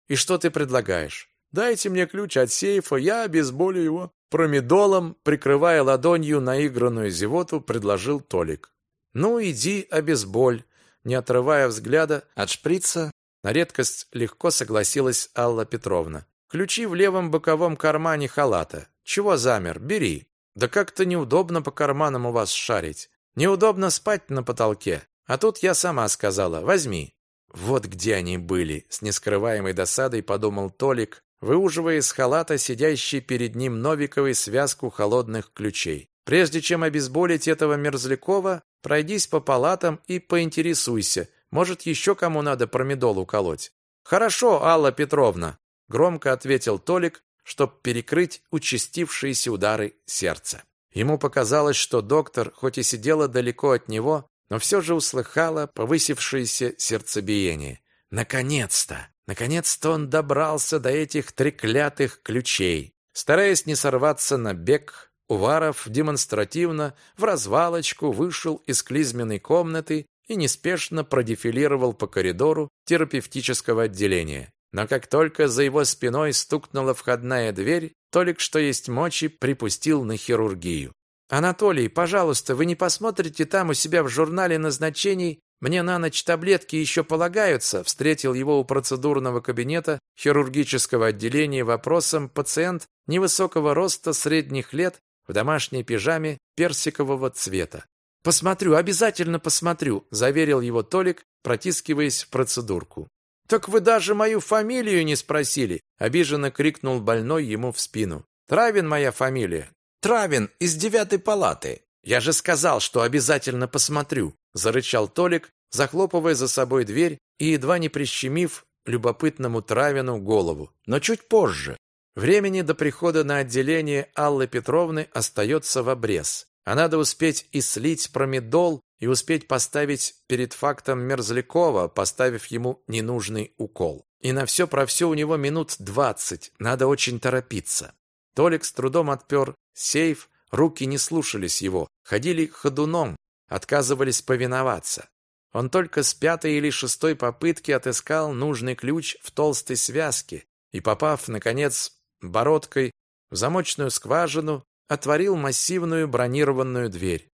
И что ты предлагаешь? Дайте мне ключ от сейфа, я обезболю его. Промедолом, прикрывая ладонью наигранную зевоту, предложил Толик. Ну, иди обезболь. Не отрывая взгляда от шприца, на редкость легко согласилась Алла Петровна. Ключи в левом боковом кармане халата. Чего замер? Бери. Да как-то неудобно по карманам у вас шарить. Неудобно спать на потолке. А тут я сама сказала: "Возьми". Вот где они были, с нескрываемой досадой подумал Толик, выуживая из халата сидящий перед ним Новиковой связку холодных ключей. Прежде чем обезболить этого Мерзлякова, пройдись по палатам и поинтересуйся, может, еще кому надо промедол уколоть? Хорошо, Алла Петровна, громко ответил Толик, чтоб перекрыть участившиеся удары сердца. Ему показалось, что доктор, хоть и сидела далеко от него, но все же услыхала повысившееся сердцебиение. Наконец-то! Наконец-то он добрался до этих треклятых ключей. Стараясь не сорваться на бег, Уваров демонстративно в развалочку вышел из клизменной комнаты и неспешно продефилировал по коридору терапевтического отделения. Но как только за его спиной стукнула входная дверь, Толик, что есть мочи, припустил на хирургию. «Анатолий, пожалуйста, вы не посмотрите там у себя в журнале назначений мне на ночь таблетки еще полагаются, встретил его у процедурного кабинета хирургического отделения вопросом пациент невысокого роста средних лет в домашней пижаме персикового цвета. Посмотрю, обязательно посмотрю, заверил его Толик, протискиваясь в процедурку. Так вы даже мою фамилию не спросили, обиженно крикнул больной ему в спину. Травин моя фамилия. Травин из девятой палаты. Я же сказал, что обязательно посмотрю, зарычал Толик, захлопывая за собой дверь и едва не прищемив любопытному Травину голову, но чуть позже. Времени до прихода на отделение Аллы Петровны остается в обрез. А надо успеть и слить промедол, и успеть поставить перед фактом Мерзлякова, поставив ему ненужный укол. И на все про все у него минут двадцать, надо очень торопиться. Толик с трудом отпер сейф, руки не слушались его, ходили ходуном, отказывались повиноваться. Он только с пятой или шестой попытки отыскал нужный ключ в толстой связке и, попав, наконец, бородкой в замочную скважину, отворил массивную бронированную дверь.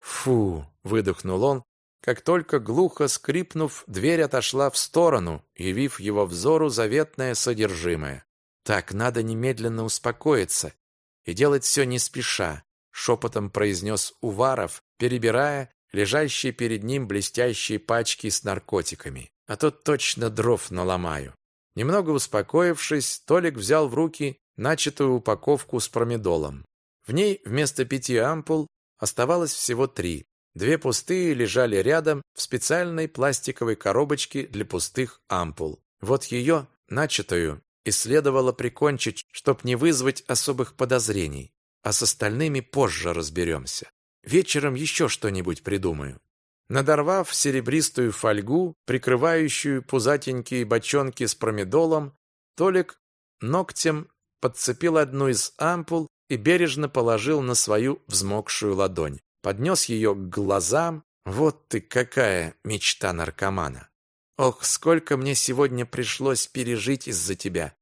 «Фу!» — выдохнул он, как только глухо скрипнув, дверь отошла в сторону, явив его взору заветное содержимое. «Так, надо немедленно успокоиться и делать все не спеша», — шепотом произнес Уваров, перебирая лежащие перед ним блестящие пачки с наркотиками. «А то точно дров наломаю». Немного успокоившись, Толик взял в руки начатую упаковку с промедолом. В ней вместо пяти ампул оставалось всего три. Две пустые лежали рядом в специальной пластиковой коробочке для пустых ампул. Вот ее, начатую, и следовало прикончить, чтоб не вызвать особых подозрений. А с остальными позже разберемся. Вечером еще что-нибудь придумаю. Надорвав серебристую фольгу, прикрывающую пузатенькие бочонки с промедолом, Толик ногтем подцепил одну из ампул и бережно положил на свою взмокшую ладонь. Поднес ее к глазам. Вот ты какая мечта наркомана! Ох, сколько мне сегодня пришлось пережить из-за тебя,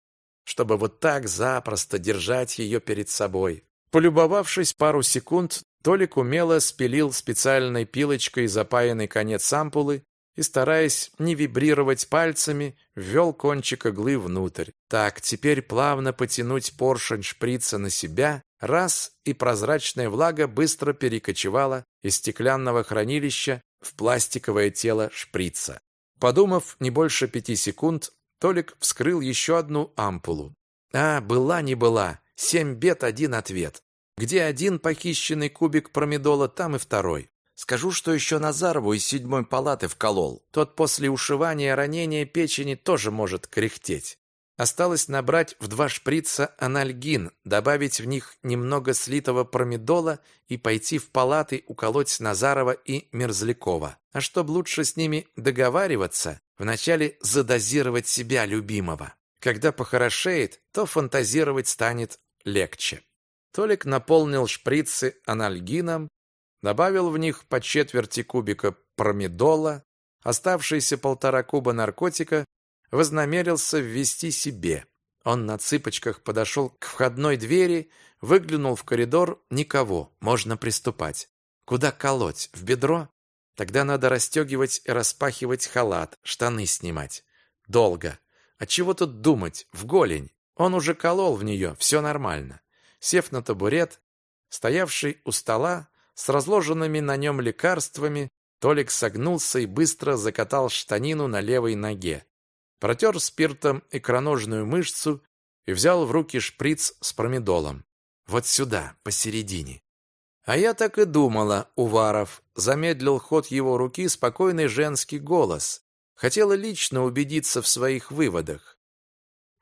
чтобы вот так запросто держать ее перед собой. Полюбовавшись пару секунд, Толик умело спилил специальной пилочкой запаянный конец ампулы и, стараясь не вибрировать пальцами, ввел кончик иглы внутрь. Так, теперь плавно потянуть поршень шприца на себя, раз, и прозрачная влага быстро перекочевала из стеклянного хранилища в пластиковое тело шприца. Подумав не больше пяти секунд, Толик вскрыл еще одну ампулу. А, была не была. Семь бед, один ответ. Где один похищенный кубик промедола, там и второй. Скажу, что еще Назарову из седьмой палаты вколол. Тот после ушивания ранения печени тоже может кряхтеть. Осталось набрать в два шприца анальгин, добавить в них немного слитого промедола и пойти в палаты уколоть Назарова и Мерзлякова. А чтобы лучше с ними договариваться, вначале задозировать себя любимого. Когда похорошеет, то фантазировать станет легче. Толик наполнил шприцы анальгином, добавил в них по четверти кубика промедола, оставшиеся полтора куба наркотика вознамерился ввести себе. Он на цыпочках подошел к входной двери, выглянул в коридор, никого, можно приступать. Куда колоть? В бедро? Тогда надо расстегивать и распахивать халат, штаны снимать. Долго. А чего тут думать? В голень. Он уже колол в нее, все нормально. Сев на табурет, стоявший у стола, с разложенными на нем лекарствами, Толик согнулся и быстро закатал штанину на левой ноге. Протер спиртом икроножную мышцу и взял в руки шприц с промедолом. Вот сюда, посередине. А я так и думала, Уваров. Замедлил ход его руки спокойный женский голос. Хотела лично убедиться в своих выводах.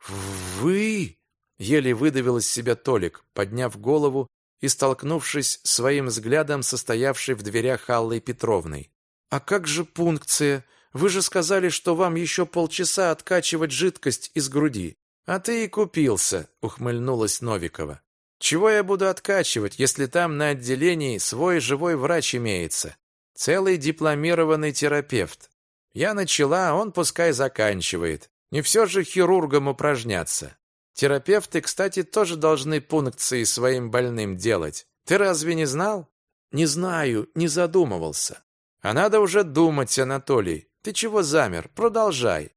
«Вы?» — еле выдавил из себя Толик, подняв голову и столкнувшись своим взглядом со стоявшей в дверях Аллой Петровной. «А как же пункция? Вы же сказали, что вам еще полчаса откачивать жидкость из груди». «А ты и купился», — ухмыльнулась Новикова. «Чего я буду откачивать, если там на отделении свой живой врач имеется? Целый дипломированный терапевт. Я начала, он пускай заканчивает. Не все же хирургам упражняться. Терапевты, кстати, тоже должны пункции своим больным делать. Ты разве не знал? Не знаю, не задумывался. А надо уже думать, Анатолий. Ты чего замер? Продолжай.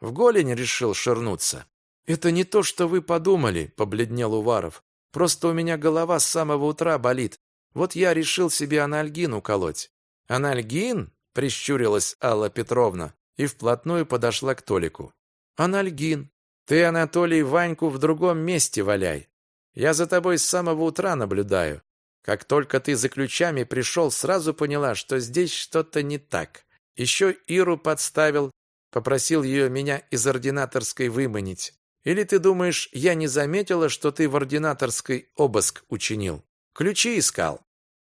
В голень решил ширнуться. Это не то, что вы подумали, побледнел Уваров. Просто у меня голова с самого утра болит. Вот я решил себе анальгин уколоть. Анальгин? прищурилась Алла Петровна и вплотную подошла к Толику. Анальгин. Ты, Анатолий, Ваньку в другом месте валяй. Я за тобой с самого утра наблюдаю. Как только ты за ключами пришел, сразу поняла, что здесь что-то не так. Еще Иру подставил, Попросил ее меня из ординаторской выманить. Или ты думаешь, я не заметила, что ты в ординаторской обыск учинил? Ключи искал.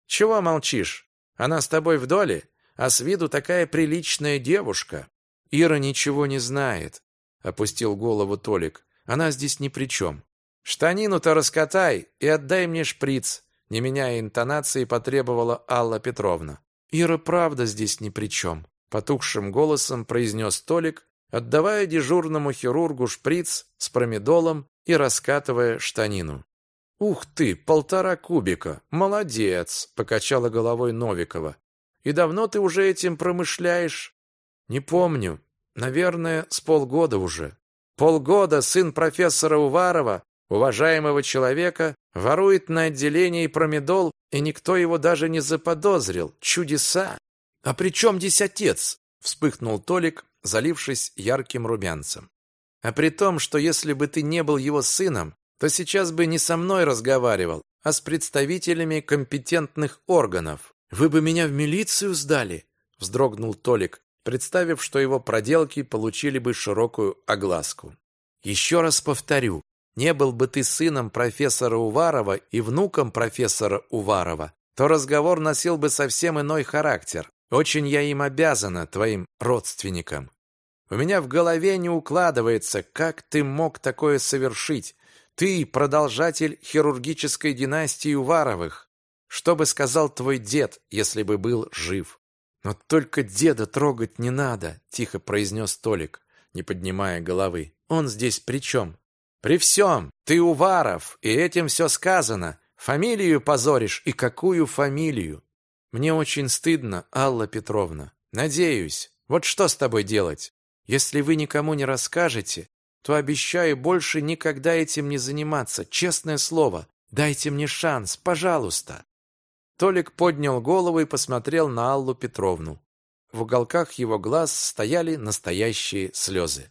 Чего молчишь? Она с тобой в доле, а с виду такая приличная девушка. Ира ничего не знает, опустил голову Толик. Она здесь ни при чем. Штанину-то раскатай и отдай мне шприц, не меняя интонации, потребовала Алла Петровна. Ира правда здесь ни при чем, потухшим голосом произнес Толик, отдавая дежурному хирургу шприц с промедолом и раскатывая штанину. «Ух ты, полтора кубика! Молодец!» – покачала головой Новикова. «И давно ты уже этим промышляешь?» «Не помню. Наверное, с полгода уже». «Полгода сын профессора Уварова, уважаемого человека, ворует на отделении промедол, и никто его даже не заподозрил. Чудеса!» «А при чем здесь отец?» – вспыхнул Толик, залившись ярким румянцем. «А при том, что если бы ты не был его сыном, то сейчас бы не со мной разговаривал, а с представителями компетентных органов. Вы бы меня в милицию сдали, вздрогнул Толик, представив, что его проделки получили бы широкую огласку. Еще раз повторю, не был бы ты сыном профессора Уварова и внуком профессора Уварова, то разговор носил бы совсем иной характер. Очень я им обязана, твоим родственникам. У меня в голове не укладывается, как ты мог такое совершить, ты продолжатель хирургической династии Уваровых. Что бы сказал твой дед, если бы был жив? Но только деда трогать не надо, тихо произнес Толик, не поднимая головы. Он здесь при чем? При всем. Ты Уваров, и этим все сказано. Фамилию позоришь, и какую фамилию? Мне очень стыдно, Алла Петровна. Надеюсь. Вот что с тобой делать? Если вы никому не расскажете, то обещаю больше никогда этим не заниматься, честное слово. Дайте мне шанс, пожалуйста. Толик поднял голову и посмотрел на Аллу Петровну. В уголках его глаз стояли настоящие слезы.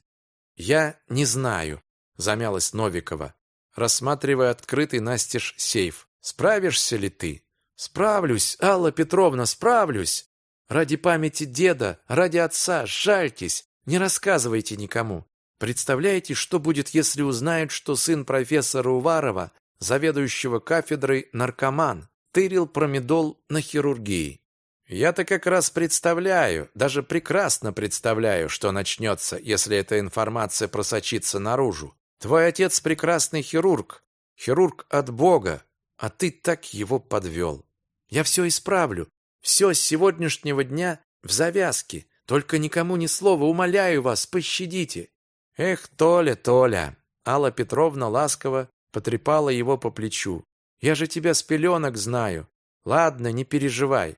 «Я не знаю», — замялась Новикова, рассматривая открытый настежь сейф. «Справишься ли ты?» «Справлюсь, Алла Петровна, справлюсь! Ради памяти деда, ради отца, жальтесь, не рассказывайте никому. Представляете, что будет, если узнают, что сын профессора Уварова, заведующего кафедрой наркоман, тырил промедол на хирургии? Я-то как раз представляю, даже прекрасно представляю, что начнется, если эта информация просочится наружу. Твой отец прекрасный хирург, хирург от Бога, а ты так его подвел. Я все исправлю, все с сегодняшнего дня в завязке, только никому ни слова, умоляю вас, пощадите. Эх, Толя, Толя. Алла Петровна ласково потрепала его по плечу. Я же тебя с пеленок знаю. Ладно, не переживай.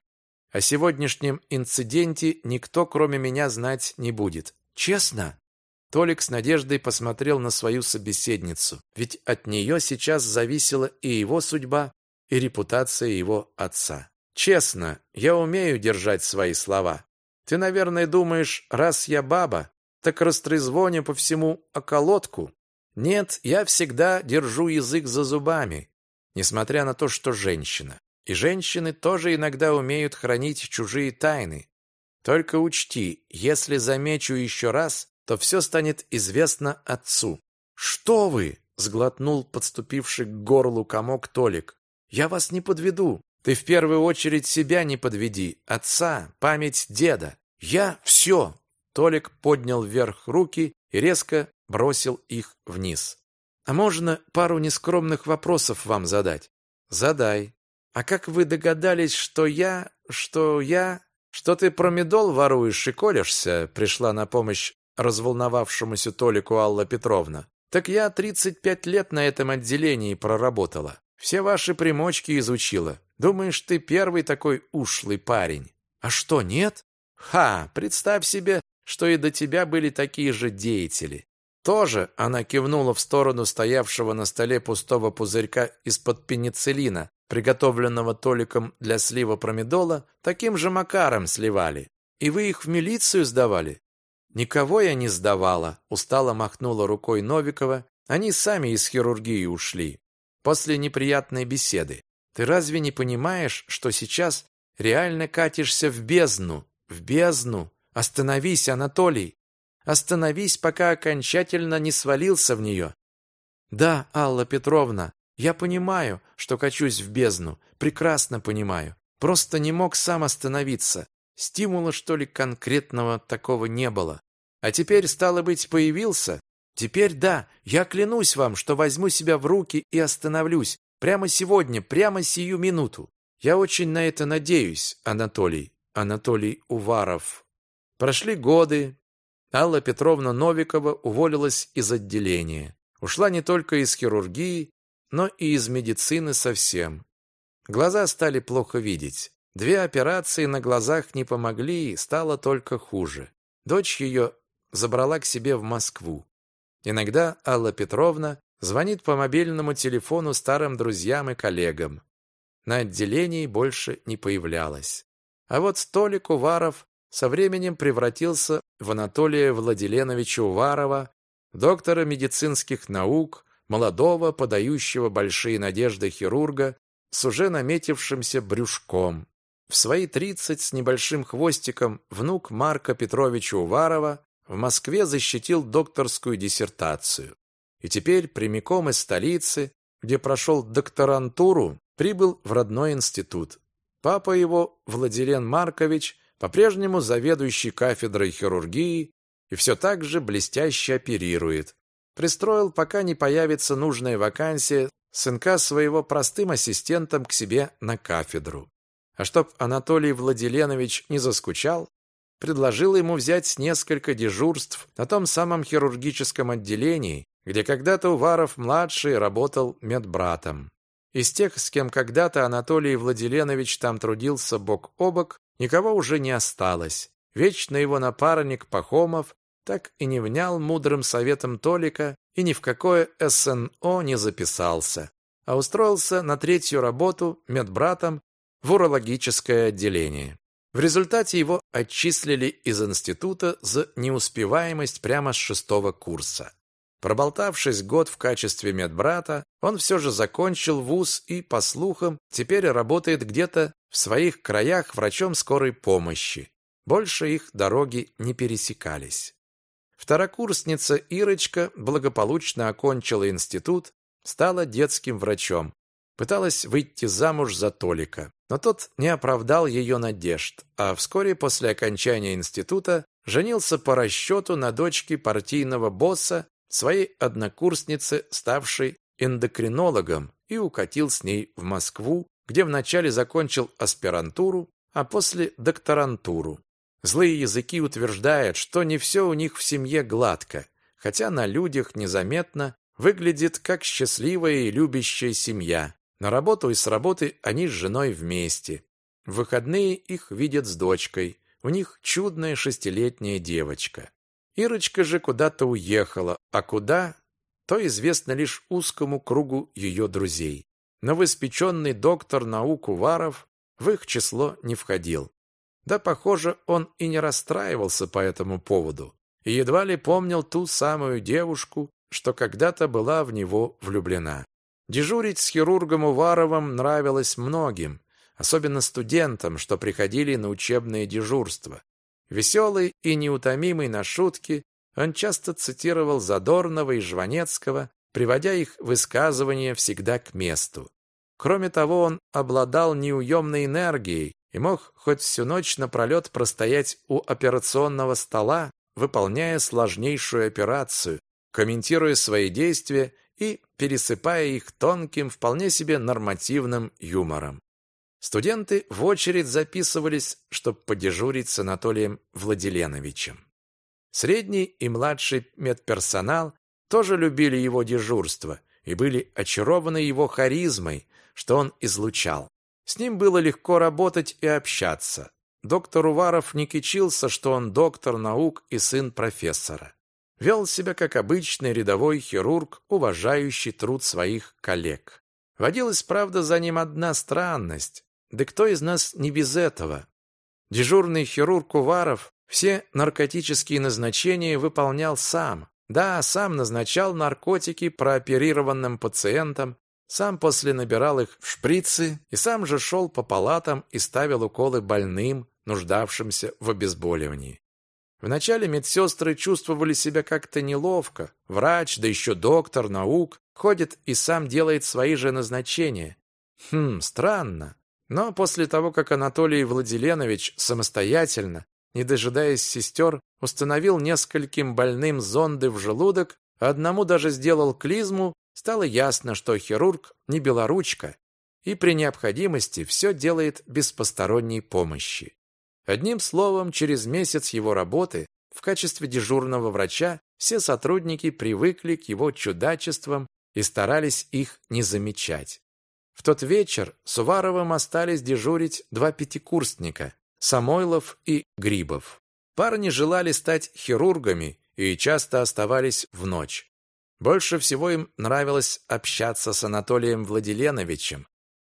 О сегодняшнем инциденте никто, кроме меня, знать не будет. Честно? Толик с надеждой посмотрел на свою собеседницу, ведь от нее сейчас зависела и его судьба, и репутация его отца. Честно, я умею держать свои слова. Ты, наверное, думаешь, раз я баба, так растрезвоню по всему околотку. Нет, я всегда держу язык за зубами, несмотря на то, что женщина. И женщины тоже иногда умеют хранить чужие тайны. Только учти, если замечу еще раз, то все станет известно отцу. «Что вы?» — сглотнул подступивший к горлу комок Толик. «Я вас не подведу. Ты в первую очередь себя не подведи. Отца, память деда. Я все. Толик поднял вверх руки и резко бросил их вниз. А можно пару нескромных вопросов вам задать? Задай. А как вы догадались, что я, что я, что ты промедол воруешь и колешься? Пришла на помощь разволновавшемуся Толику Алла Петровна. Так я 35 лет на этом отделении проработала. Все ваши примочки изучила. Думаешь, ты первый такой ушлый парень? А что, нет? Ха, представь себе, что и до тебя были такие же деятели. Тоже она кивнула в сторону стоявшего на столе пустого пузырька из-под пенициллина, приготовленного Толиком для слива промедола, таким же макаром сливали. И вы их в милицию сдавали? Никого я не сдавала, устало махнула рукой Новикова. Они сами из хирургии ушли. После неприятной беседы. Ты разве не понимаешь, что сейчас реально катишься в бездну? В бездну? Остановись, Анатолий. Остановись, пока окончательно не свалился в нее. Да, Алла Петровна, я понимаю, что качусь в бездну, прекрасно понимаю. Просто не мог сам остановиться. Стимула, что ли, конкретного такого не было. А теперь, стало быть, появился? Теперь да, я клянусь вам, что возьму себя в руки и остановлюсь. Прямо сегодня, прямо сию минуту. Я очень на это надеюсь, Анатолий. Анатолий Уваров. Прошли годы, Алла Петровна Новикова уволилась из отделения. Ушла не только из хирургии, но и из медицины совсем. Глаза стали плохо видеть. Две операции на глазах не помогли, стало только хуже. Дочь ее забрала к себе в Москву. Иногда Алла Петровна звонит по мобильному телефону старым друзьям и коллегам. На отделении больше не появлялась. А вот Толик Уваров со временем превратился в Анатолия Владиленовича Уварова, доктора медицинских наук, молодого, подающего большие надежды хирурга с уже наметившимся брюшком. В свои тридцать с небольшим хвостиком внук Марка Петровича Уварова в Москве защитил докторскую диссертацию. И теперь прямиком из столицы, где прошел докторантуру, прибыл в родной институт. Папа его, Владилен Маркович, по-прежнему заведующий кафедрой хирургии и все так же блестяще оперирует. Пристроил, пока не появится нужная вакансия, сынка своего простым ассистентом к себе на кафедру. А чтоб Анатолий Владиленович не заскучал, предложил ему взять несколько дежурств на том самом хирургическом отделении, где когда-то Уваров-младший работал медбратом. Из тех, с кем когда-то Анатолий Владиленович там трудился бок о бок, Никого уже не осталось. Вечно его напарник Пахомов так и не внял мудрым советом Толика и ни в какое СНО не записался, а устроился на третью работу медбратом в урологическое отделение. В результате его отчислили из института за неуспеваемость прямо с шестого курса. Проболтавшись год в качестве медбрата, он все же закончил вуз и, по слухам, теперь работает где-то в своих краях врачом скорой помощи. Больше их дороги не пересекались. Второкурсница Ирочка благополучно окончила институт, стала детским врачом. Пыталась выйти замуж за Толика, но тот не оправдал ее надежд, а вскоре после окончания института женился по расчету на дочке партийного босса, своей однокурснице, ставшей эндокринологом, и укатил с ней в Москву, где вначале закончил аспирантуру, а после докторантуру. Злые языки утверждают, что не все у них в семье гладко, хотя на людях незаметно выглядит как счастливая и любящая семья. На работу и с работы они с женой вместе. В выходные их видят с дочкой. У них чудная шестилетняя девочка. Ирочка же куда-то уехала, а куда, то известно лишь узкому кругу ее друзей новоиспеченный доктор наук Уваров в их число не входил. Да, похоже, он и не расстраивался по этому поводу, и едва ли помнил ту самую девушку, что когда-то была в него влюблена. Дежурить с хирургом Уваровым нравилось многим, особенно студентам, что приходили на учебные дежурства. Веселый и неутомимый на шутки, он часто цитировал Задорнова и Жванецкого, приводя их высказывания всегда к месту. Кроме того, он обладал неуемной энергией и мог хоть всю ночь напролет простоять у операционного стола, выполняя сложнейшую операцию, комментируя свои действия и пересыпая их тонким, вполне себе нормативным юмором. Студенты в очередь записывались, чтобы подежурить с Анатолием Владиленовичем. Средний и младший медперсонал тоже любили его дежурство и были очарованы его харизмой, что он излучал. С ним было легко работать и общаться. Доктор Уваров не кичился, что он доктор наук и сын профессора. Вел себя как обычный рядовой хирург, уважающий труд своих коллег. Водилась, правда, за ним одна странность. Да кто из нас не без этого? Дежурный хирург Уваров все наркотические назначения выполнял сам. Да, сам назначал наркотики прооперированным пациентам, сам после набирал их в шприцы и сам же шел по палатам и ставил уколы больным, нуждавшимся в обезболивании. Вначале медсестры чувствовали себя как-то неловко. Врач, да еще доктор наук, ходит и сам делает свои же назначения. Хм, странно. Но после того, как Анатолий Владиленович самостоятельно, не дожидаясь сестер, установил нескольким больным зонды в желудок, одному даже сделал клизму, стало ясно, что хирург не белоручка и при необходимости все делает без посторонней помощи. Одним словом, через месяц его работы в качестве дежурного врача все сотрудники привыкли к его чудачествам и старались их не замечать. В тот вечер с Уваровым остались дежурить два пятикурсника – Самойлов и Грибов. Парни желали стать хирургами и часто оставались в ночь. Больше всего им нравилось общаться с Анатолием Владиленовичем.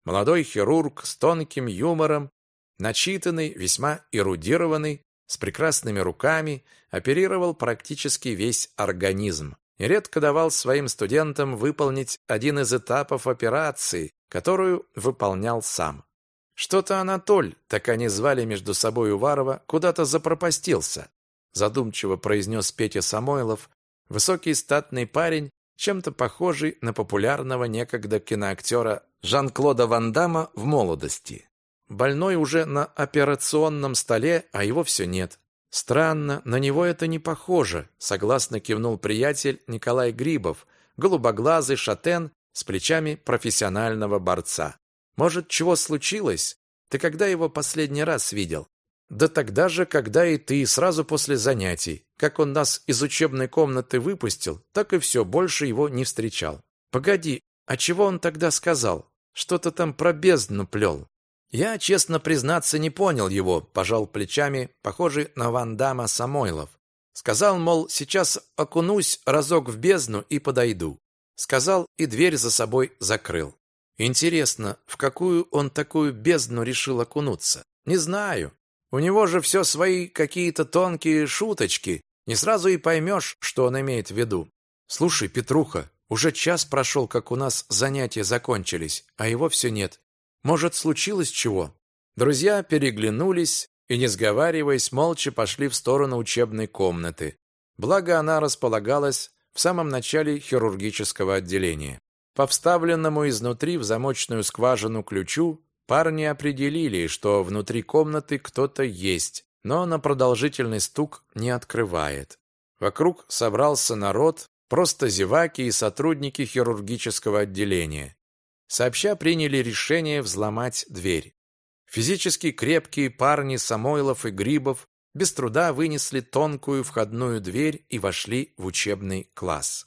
Молодой хирург с тонким юмором, начитанный, весьма эрудированный, с прекрасными руками, оперировал практически весь организм. Нередко давал своим студентам выполнить один из этапов операции, которую выполнял сам. Что-то Анатоль, так они звали между собой Уварова, куда-то запропастился. Задумчиво произнес Петя Самойлов, высокий статный парень, чем-то похожий на популярного некогда киноактера Жан-Клода Ван Дамма в молодости. Больной уже на операционном столе, а его все нет. Странно, на него это не похоже, согласно кивнул приятель Николай Грибов, голубоглазый шатен с плечами профессионального борца. Может, чего случилось? Ты когда его последний раз видел? Да тогда же, когда и ты, сразу после занятий. Как он нас из учебной комнаты выпустил, так и все, больше его не встречал. Погоди, а чего он тогда сказал? Что-то там про бездну плел. Я, честно признаться, не понял его, пожал плечами, похожий на Ван Дамма Самойлов. Сказал, мол, сейчас окунусь разок в бездну и подойду. Сказал и дверь за собой закрыл. Интересно, в какую он такую бездну решил окунуться? Не знаю. У него же все свои какие-то тонкие шуточки. Не сразу и поймешь, что он имеет в виду. Слушай, Петруха, уже час прошел, как у нас занятия закончились, а его все нет. Может, случилось чего? Друзья переглянулись и, не сговариваясь, молча пошли в сторону учебной комнаты. Благо она располагалась в самом начале хирургического отделения. По вставленному изнутри в замочную скважину ключу парни определили, что внутри комнаты кто-то есть, но на продолжительный стук не открывает. Вокруг собрался народ, просто зеваки и сотрудники хирургического отделения сообща приняли решение взломать дверь. Физически крепкие парни Самойлов и Грибов без труда вынесли тонкую входную дверь и вошли в учебный класс.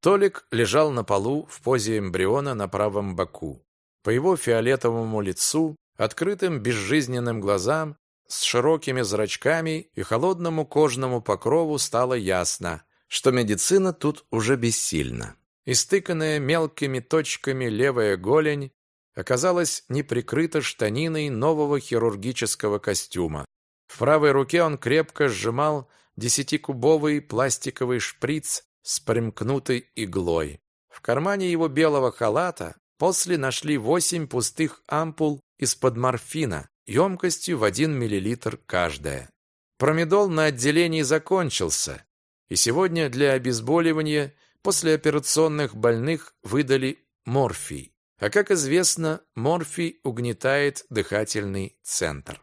Толик лежал на полу в позе эмбриона на правом боку. По его фиолетовому лицу, открытым безжизненным глазам, с широкими зрачками и холодному кожному покрову стало ясно, что медицина тут уже бессильна. Истыканная мелкими точками левая голень оказалась не прикрыта штаниной нового хирургического костюма. В правой руке он крепко сжимал десятикубовый пластиковый шприц с примкнутой иглой. В кармане его белого халата после нашли восемь пустых ампул из-под морфина емкостью в один миллилитр каждая. Промедол на отделении закончился, и сегодня для обезболивания После операционных больных выдали морфий. А как известно, морфий угнетает дыхательный центр.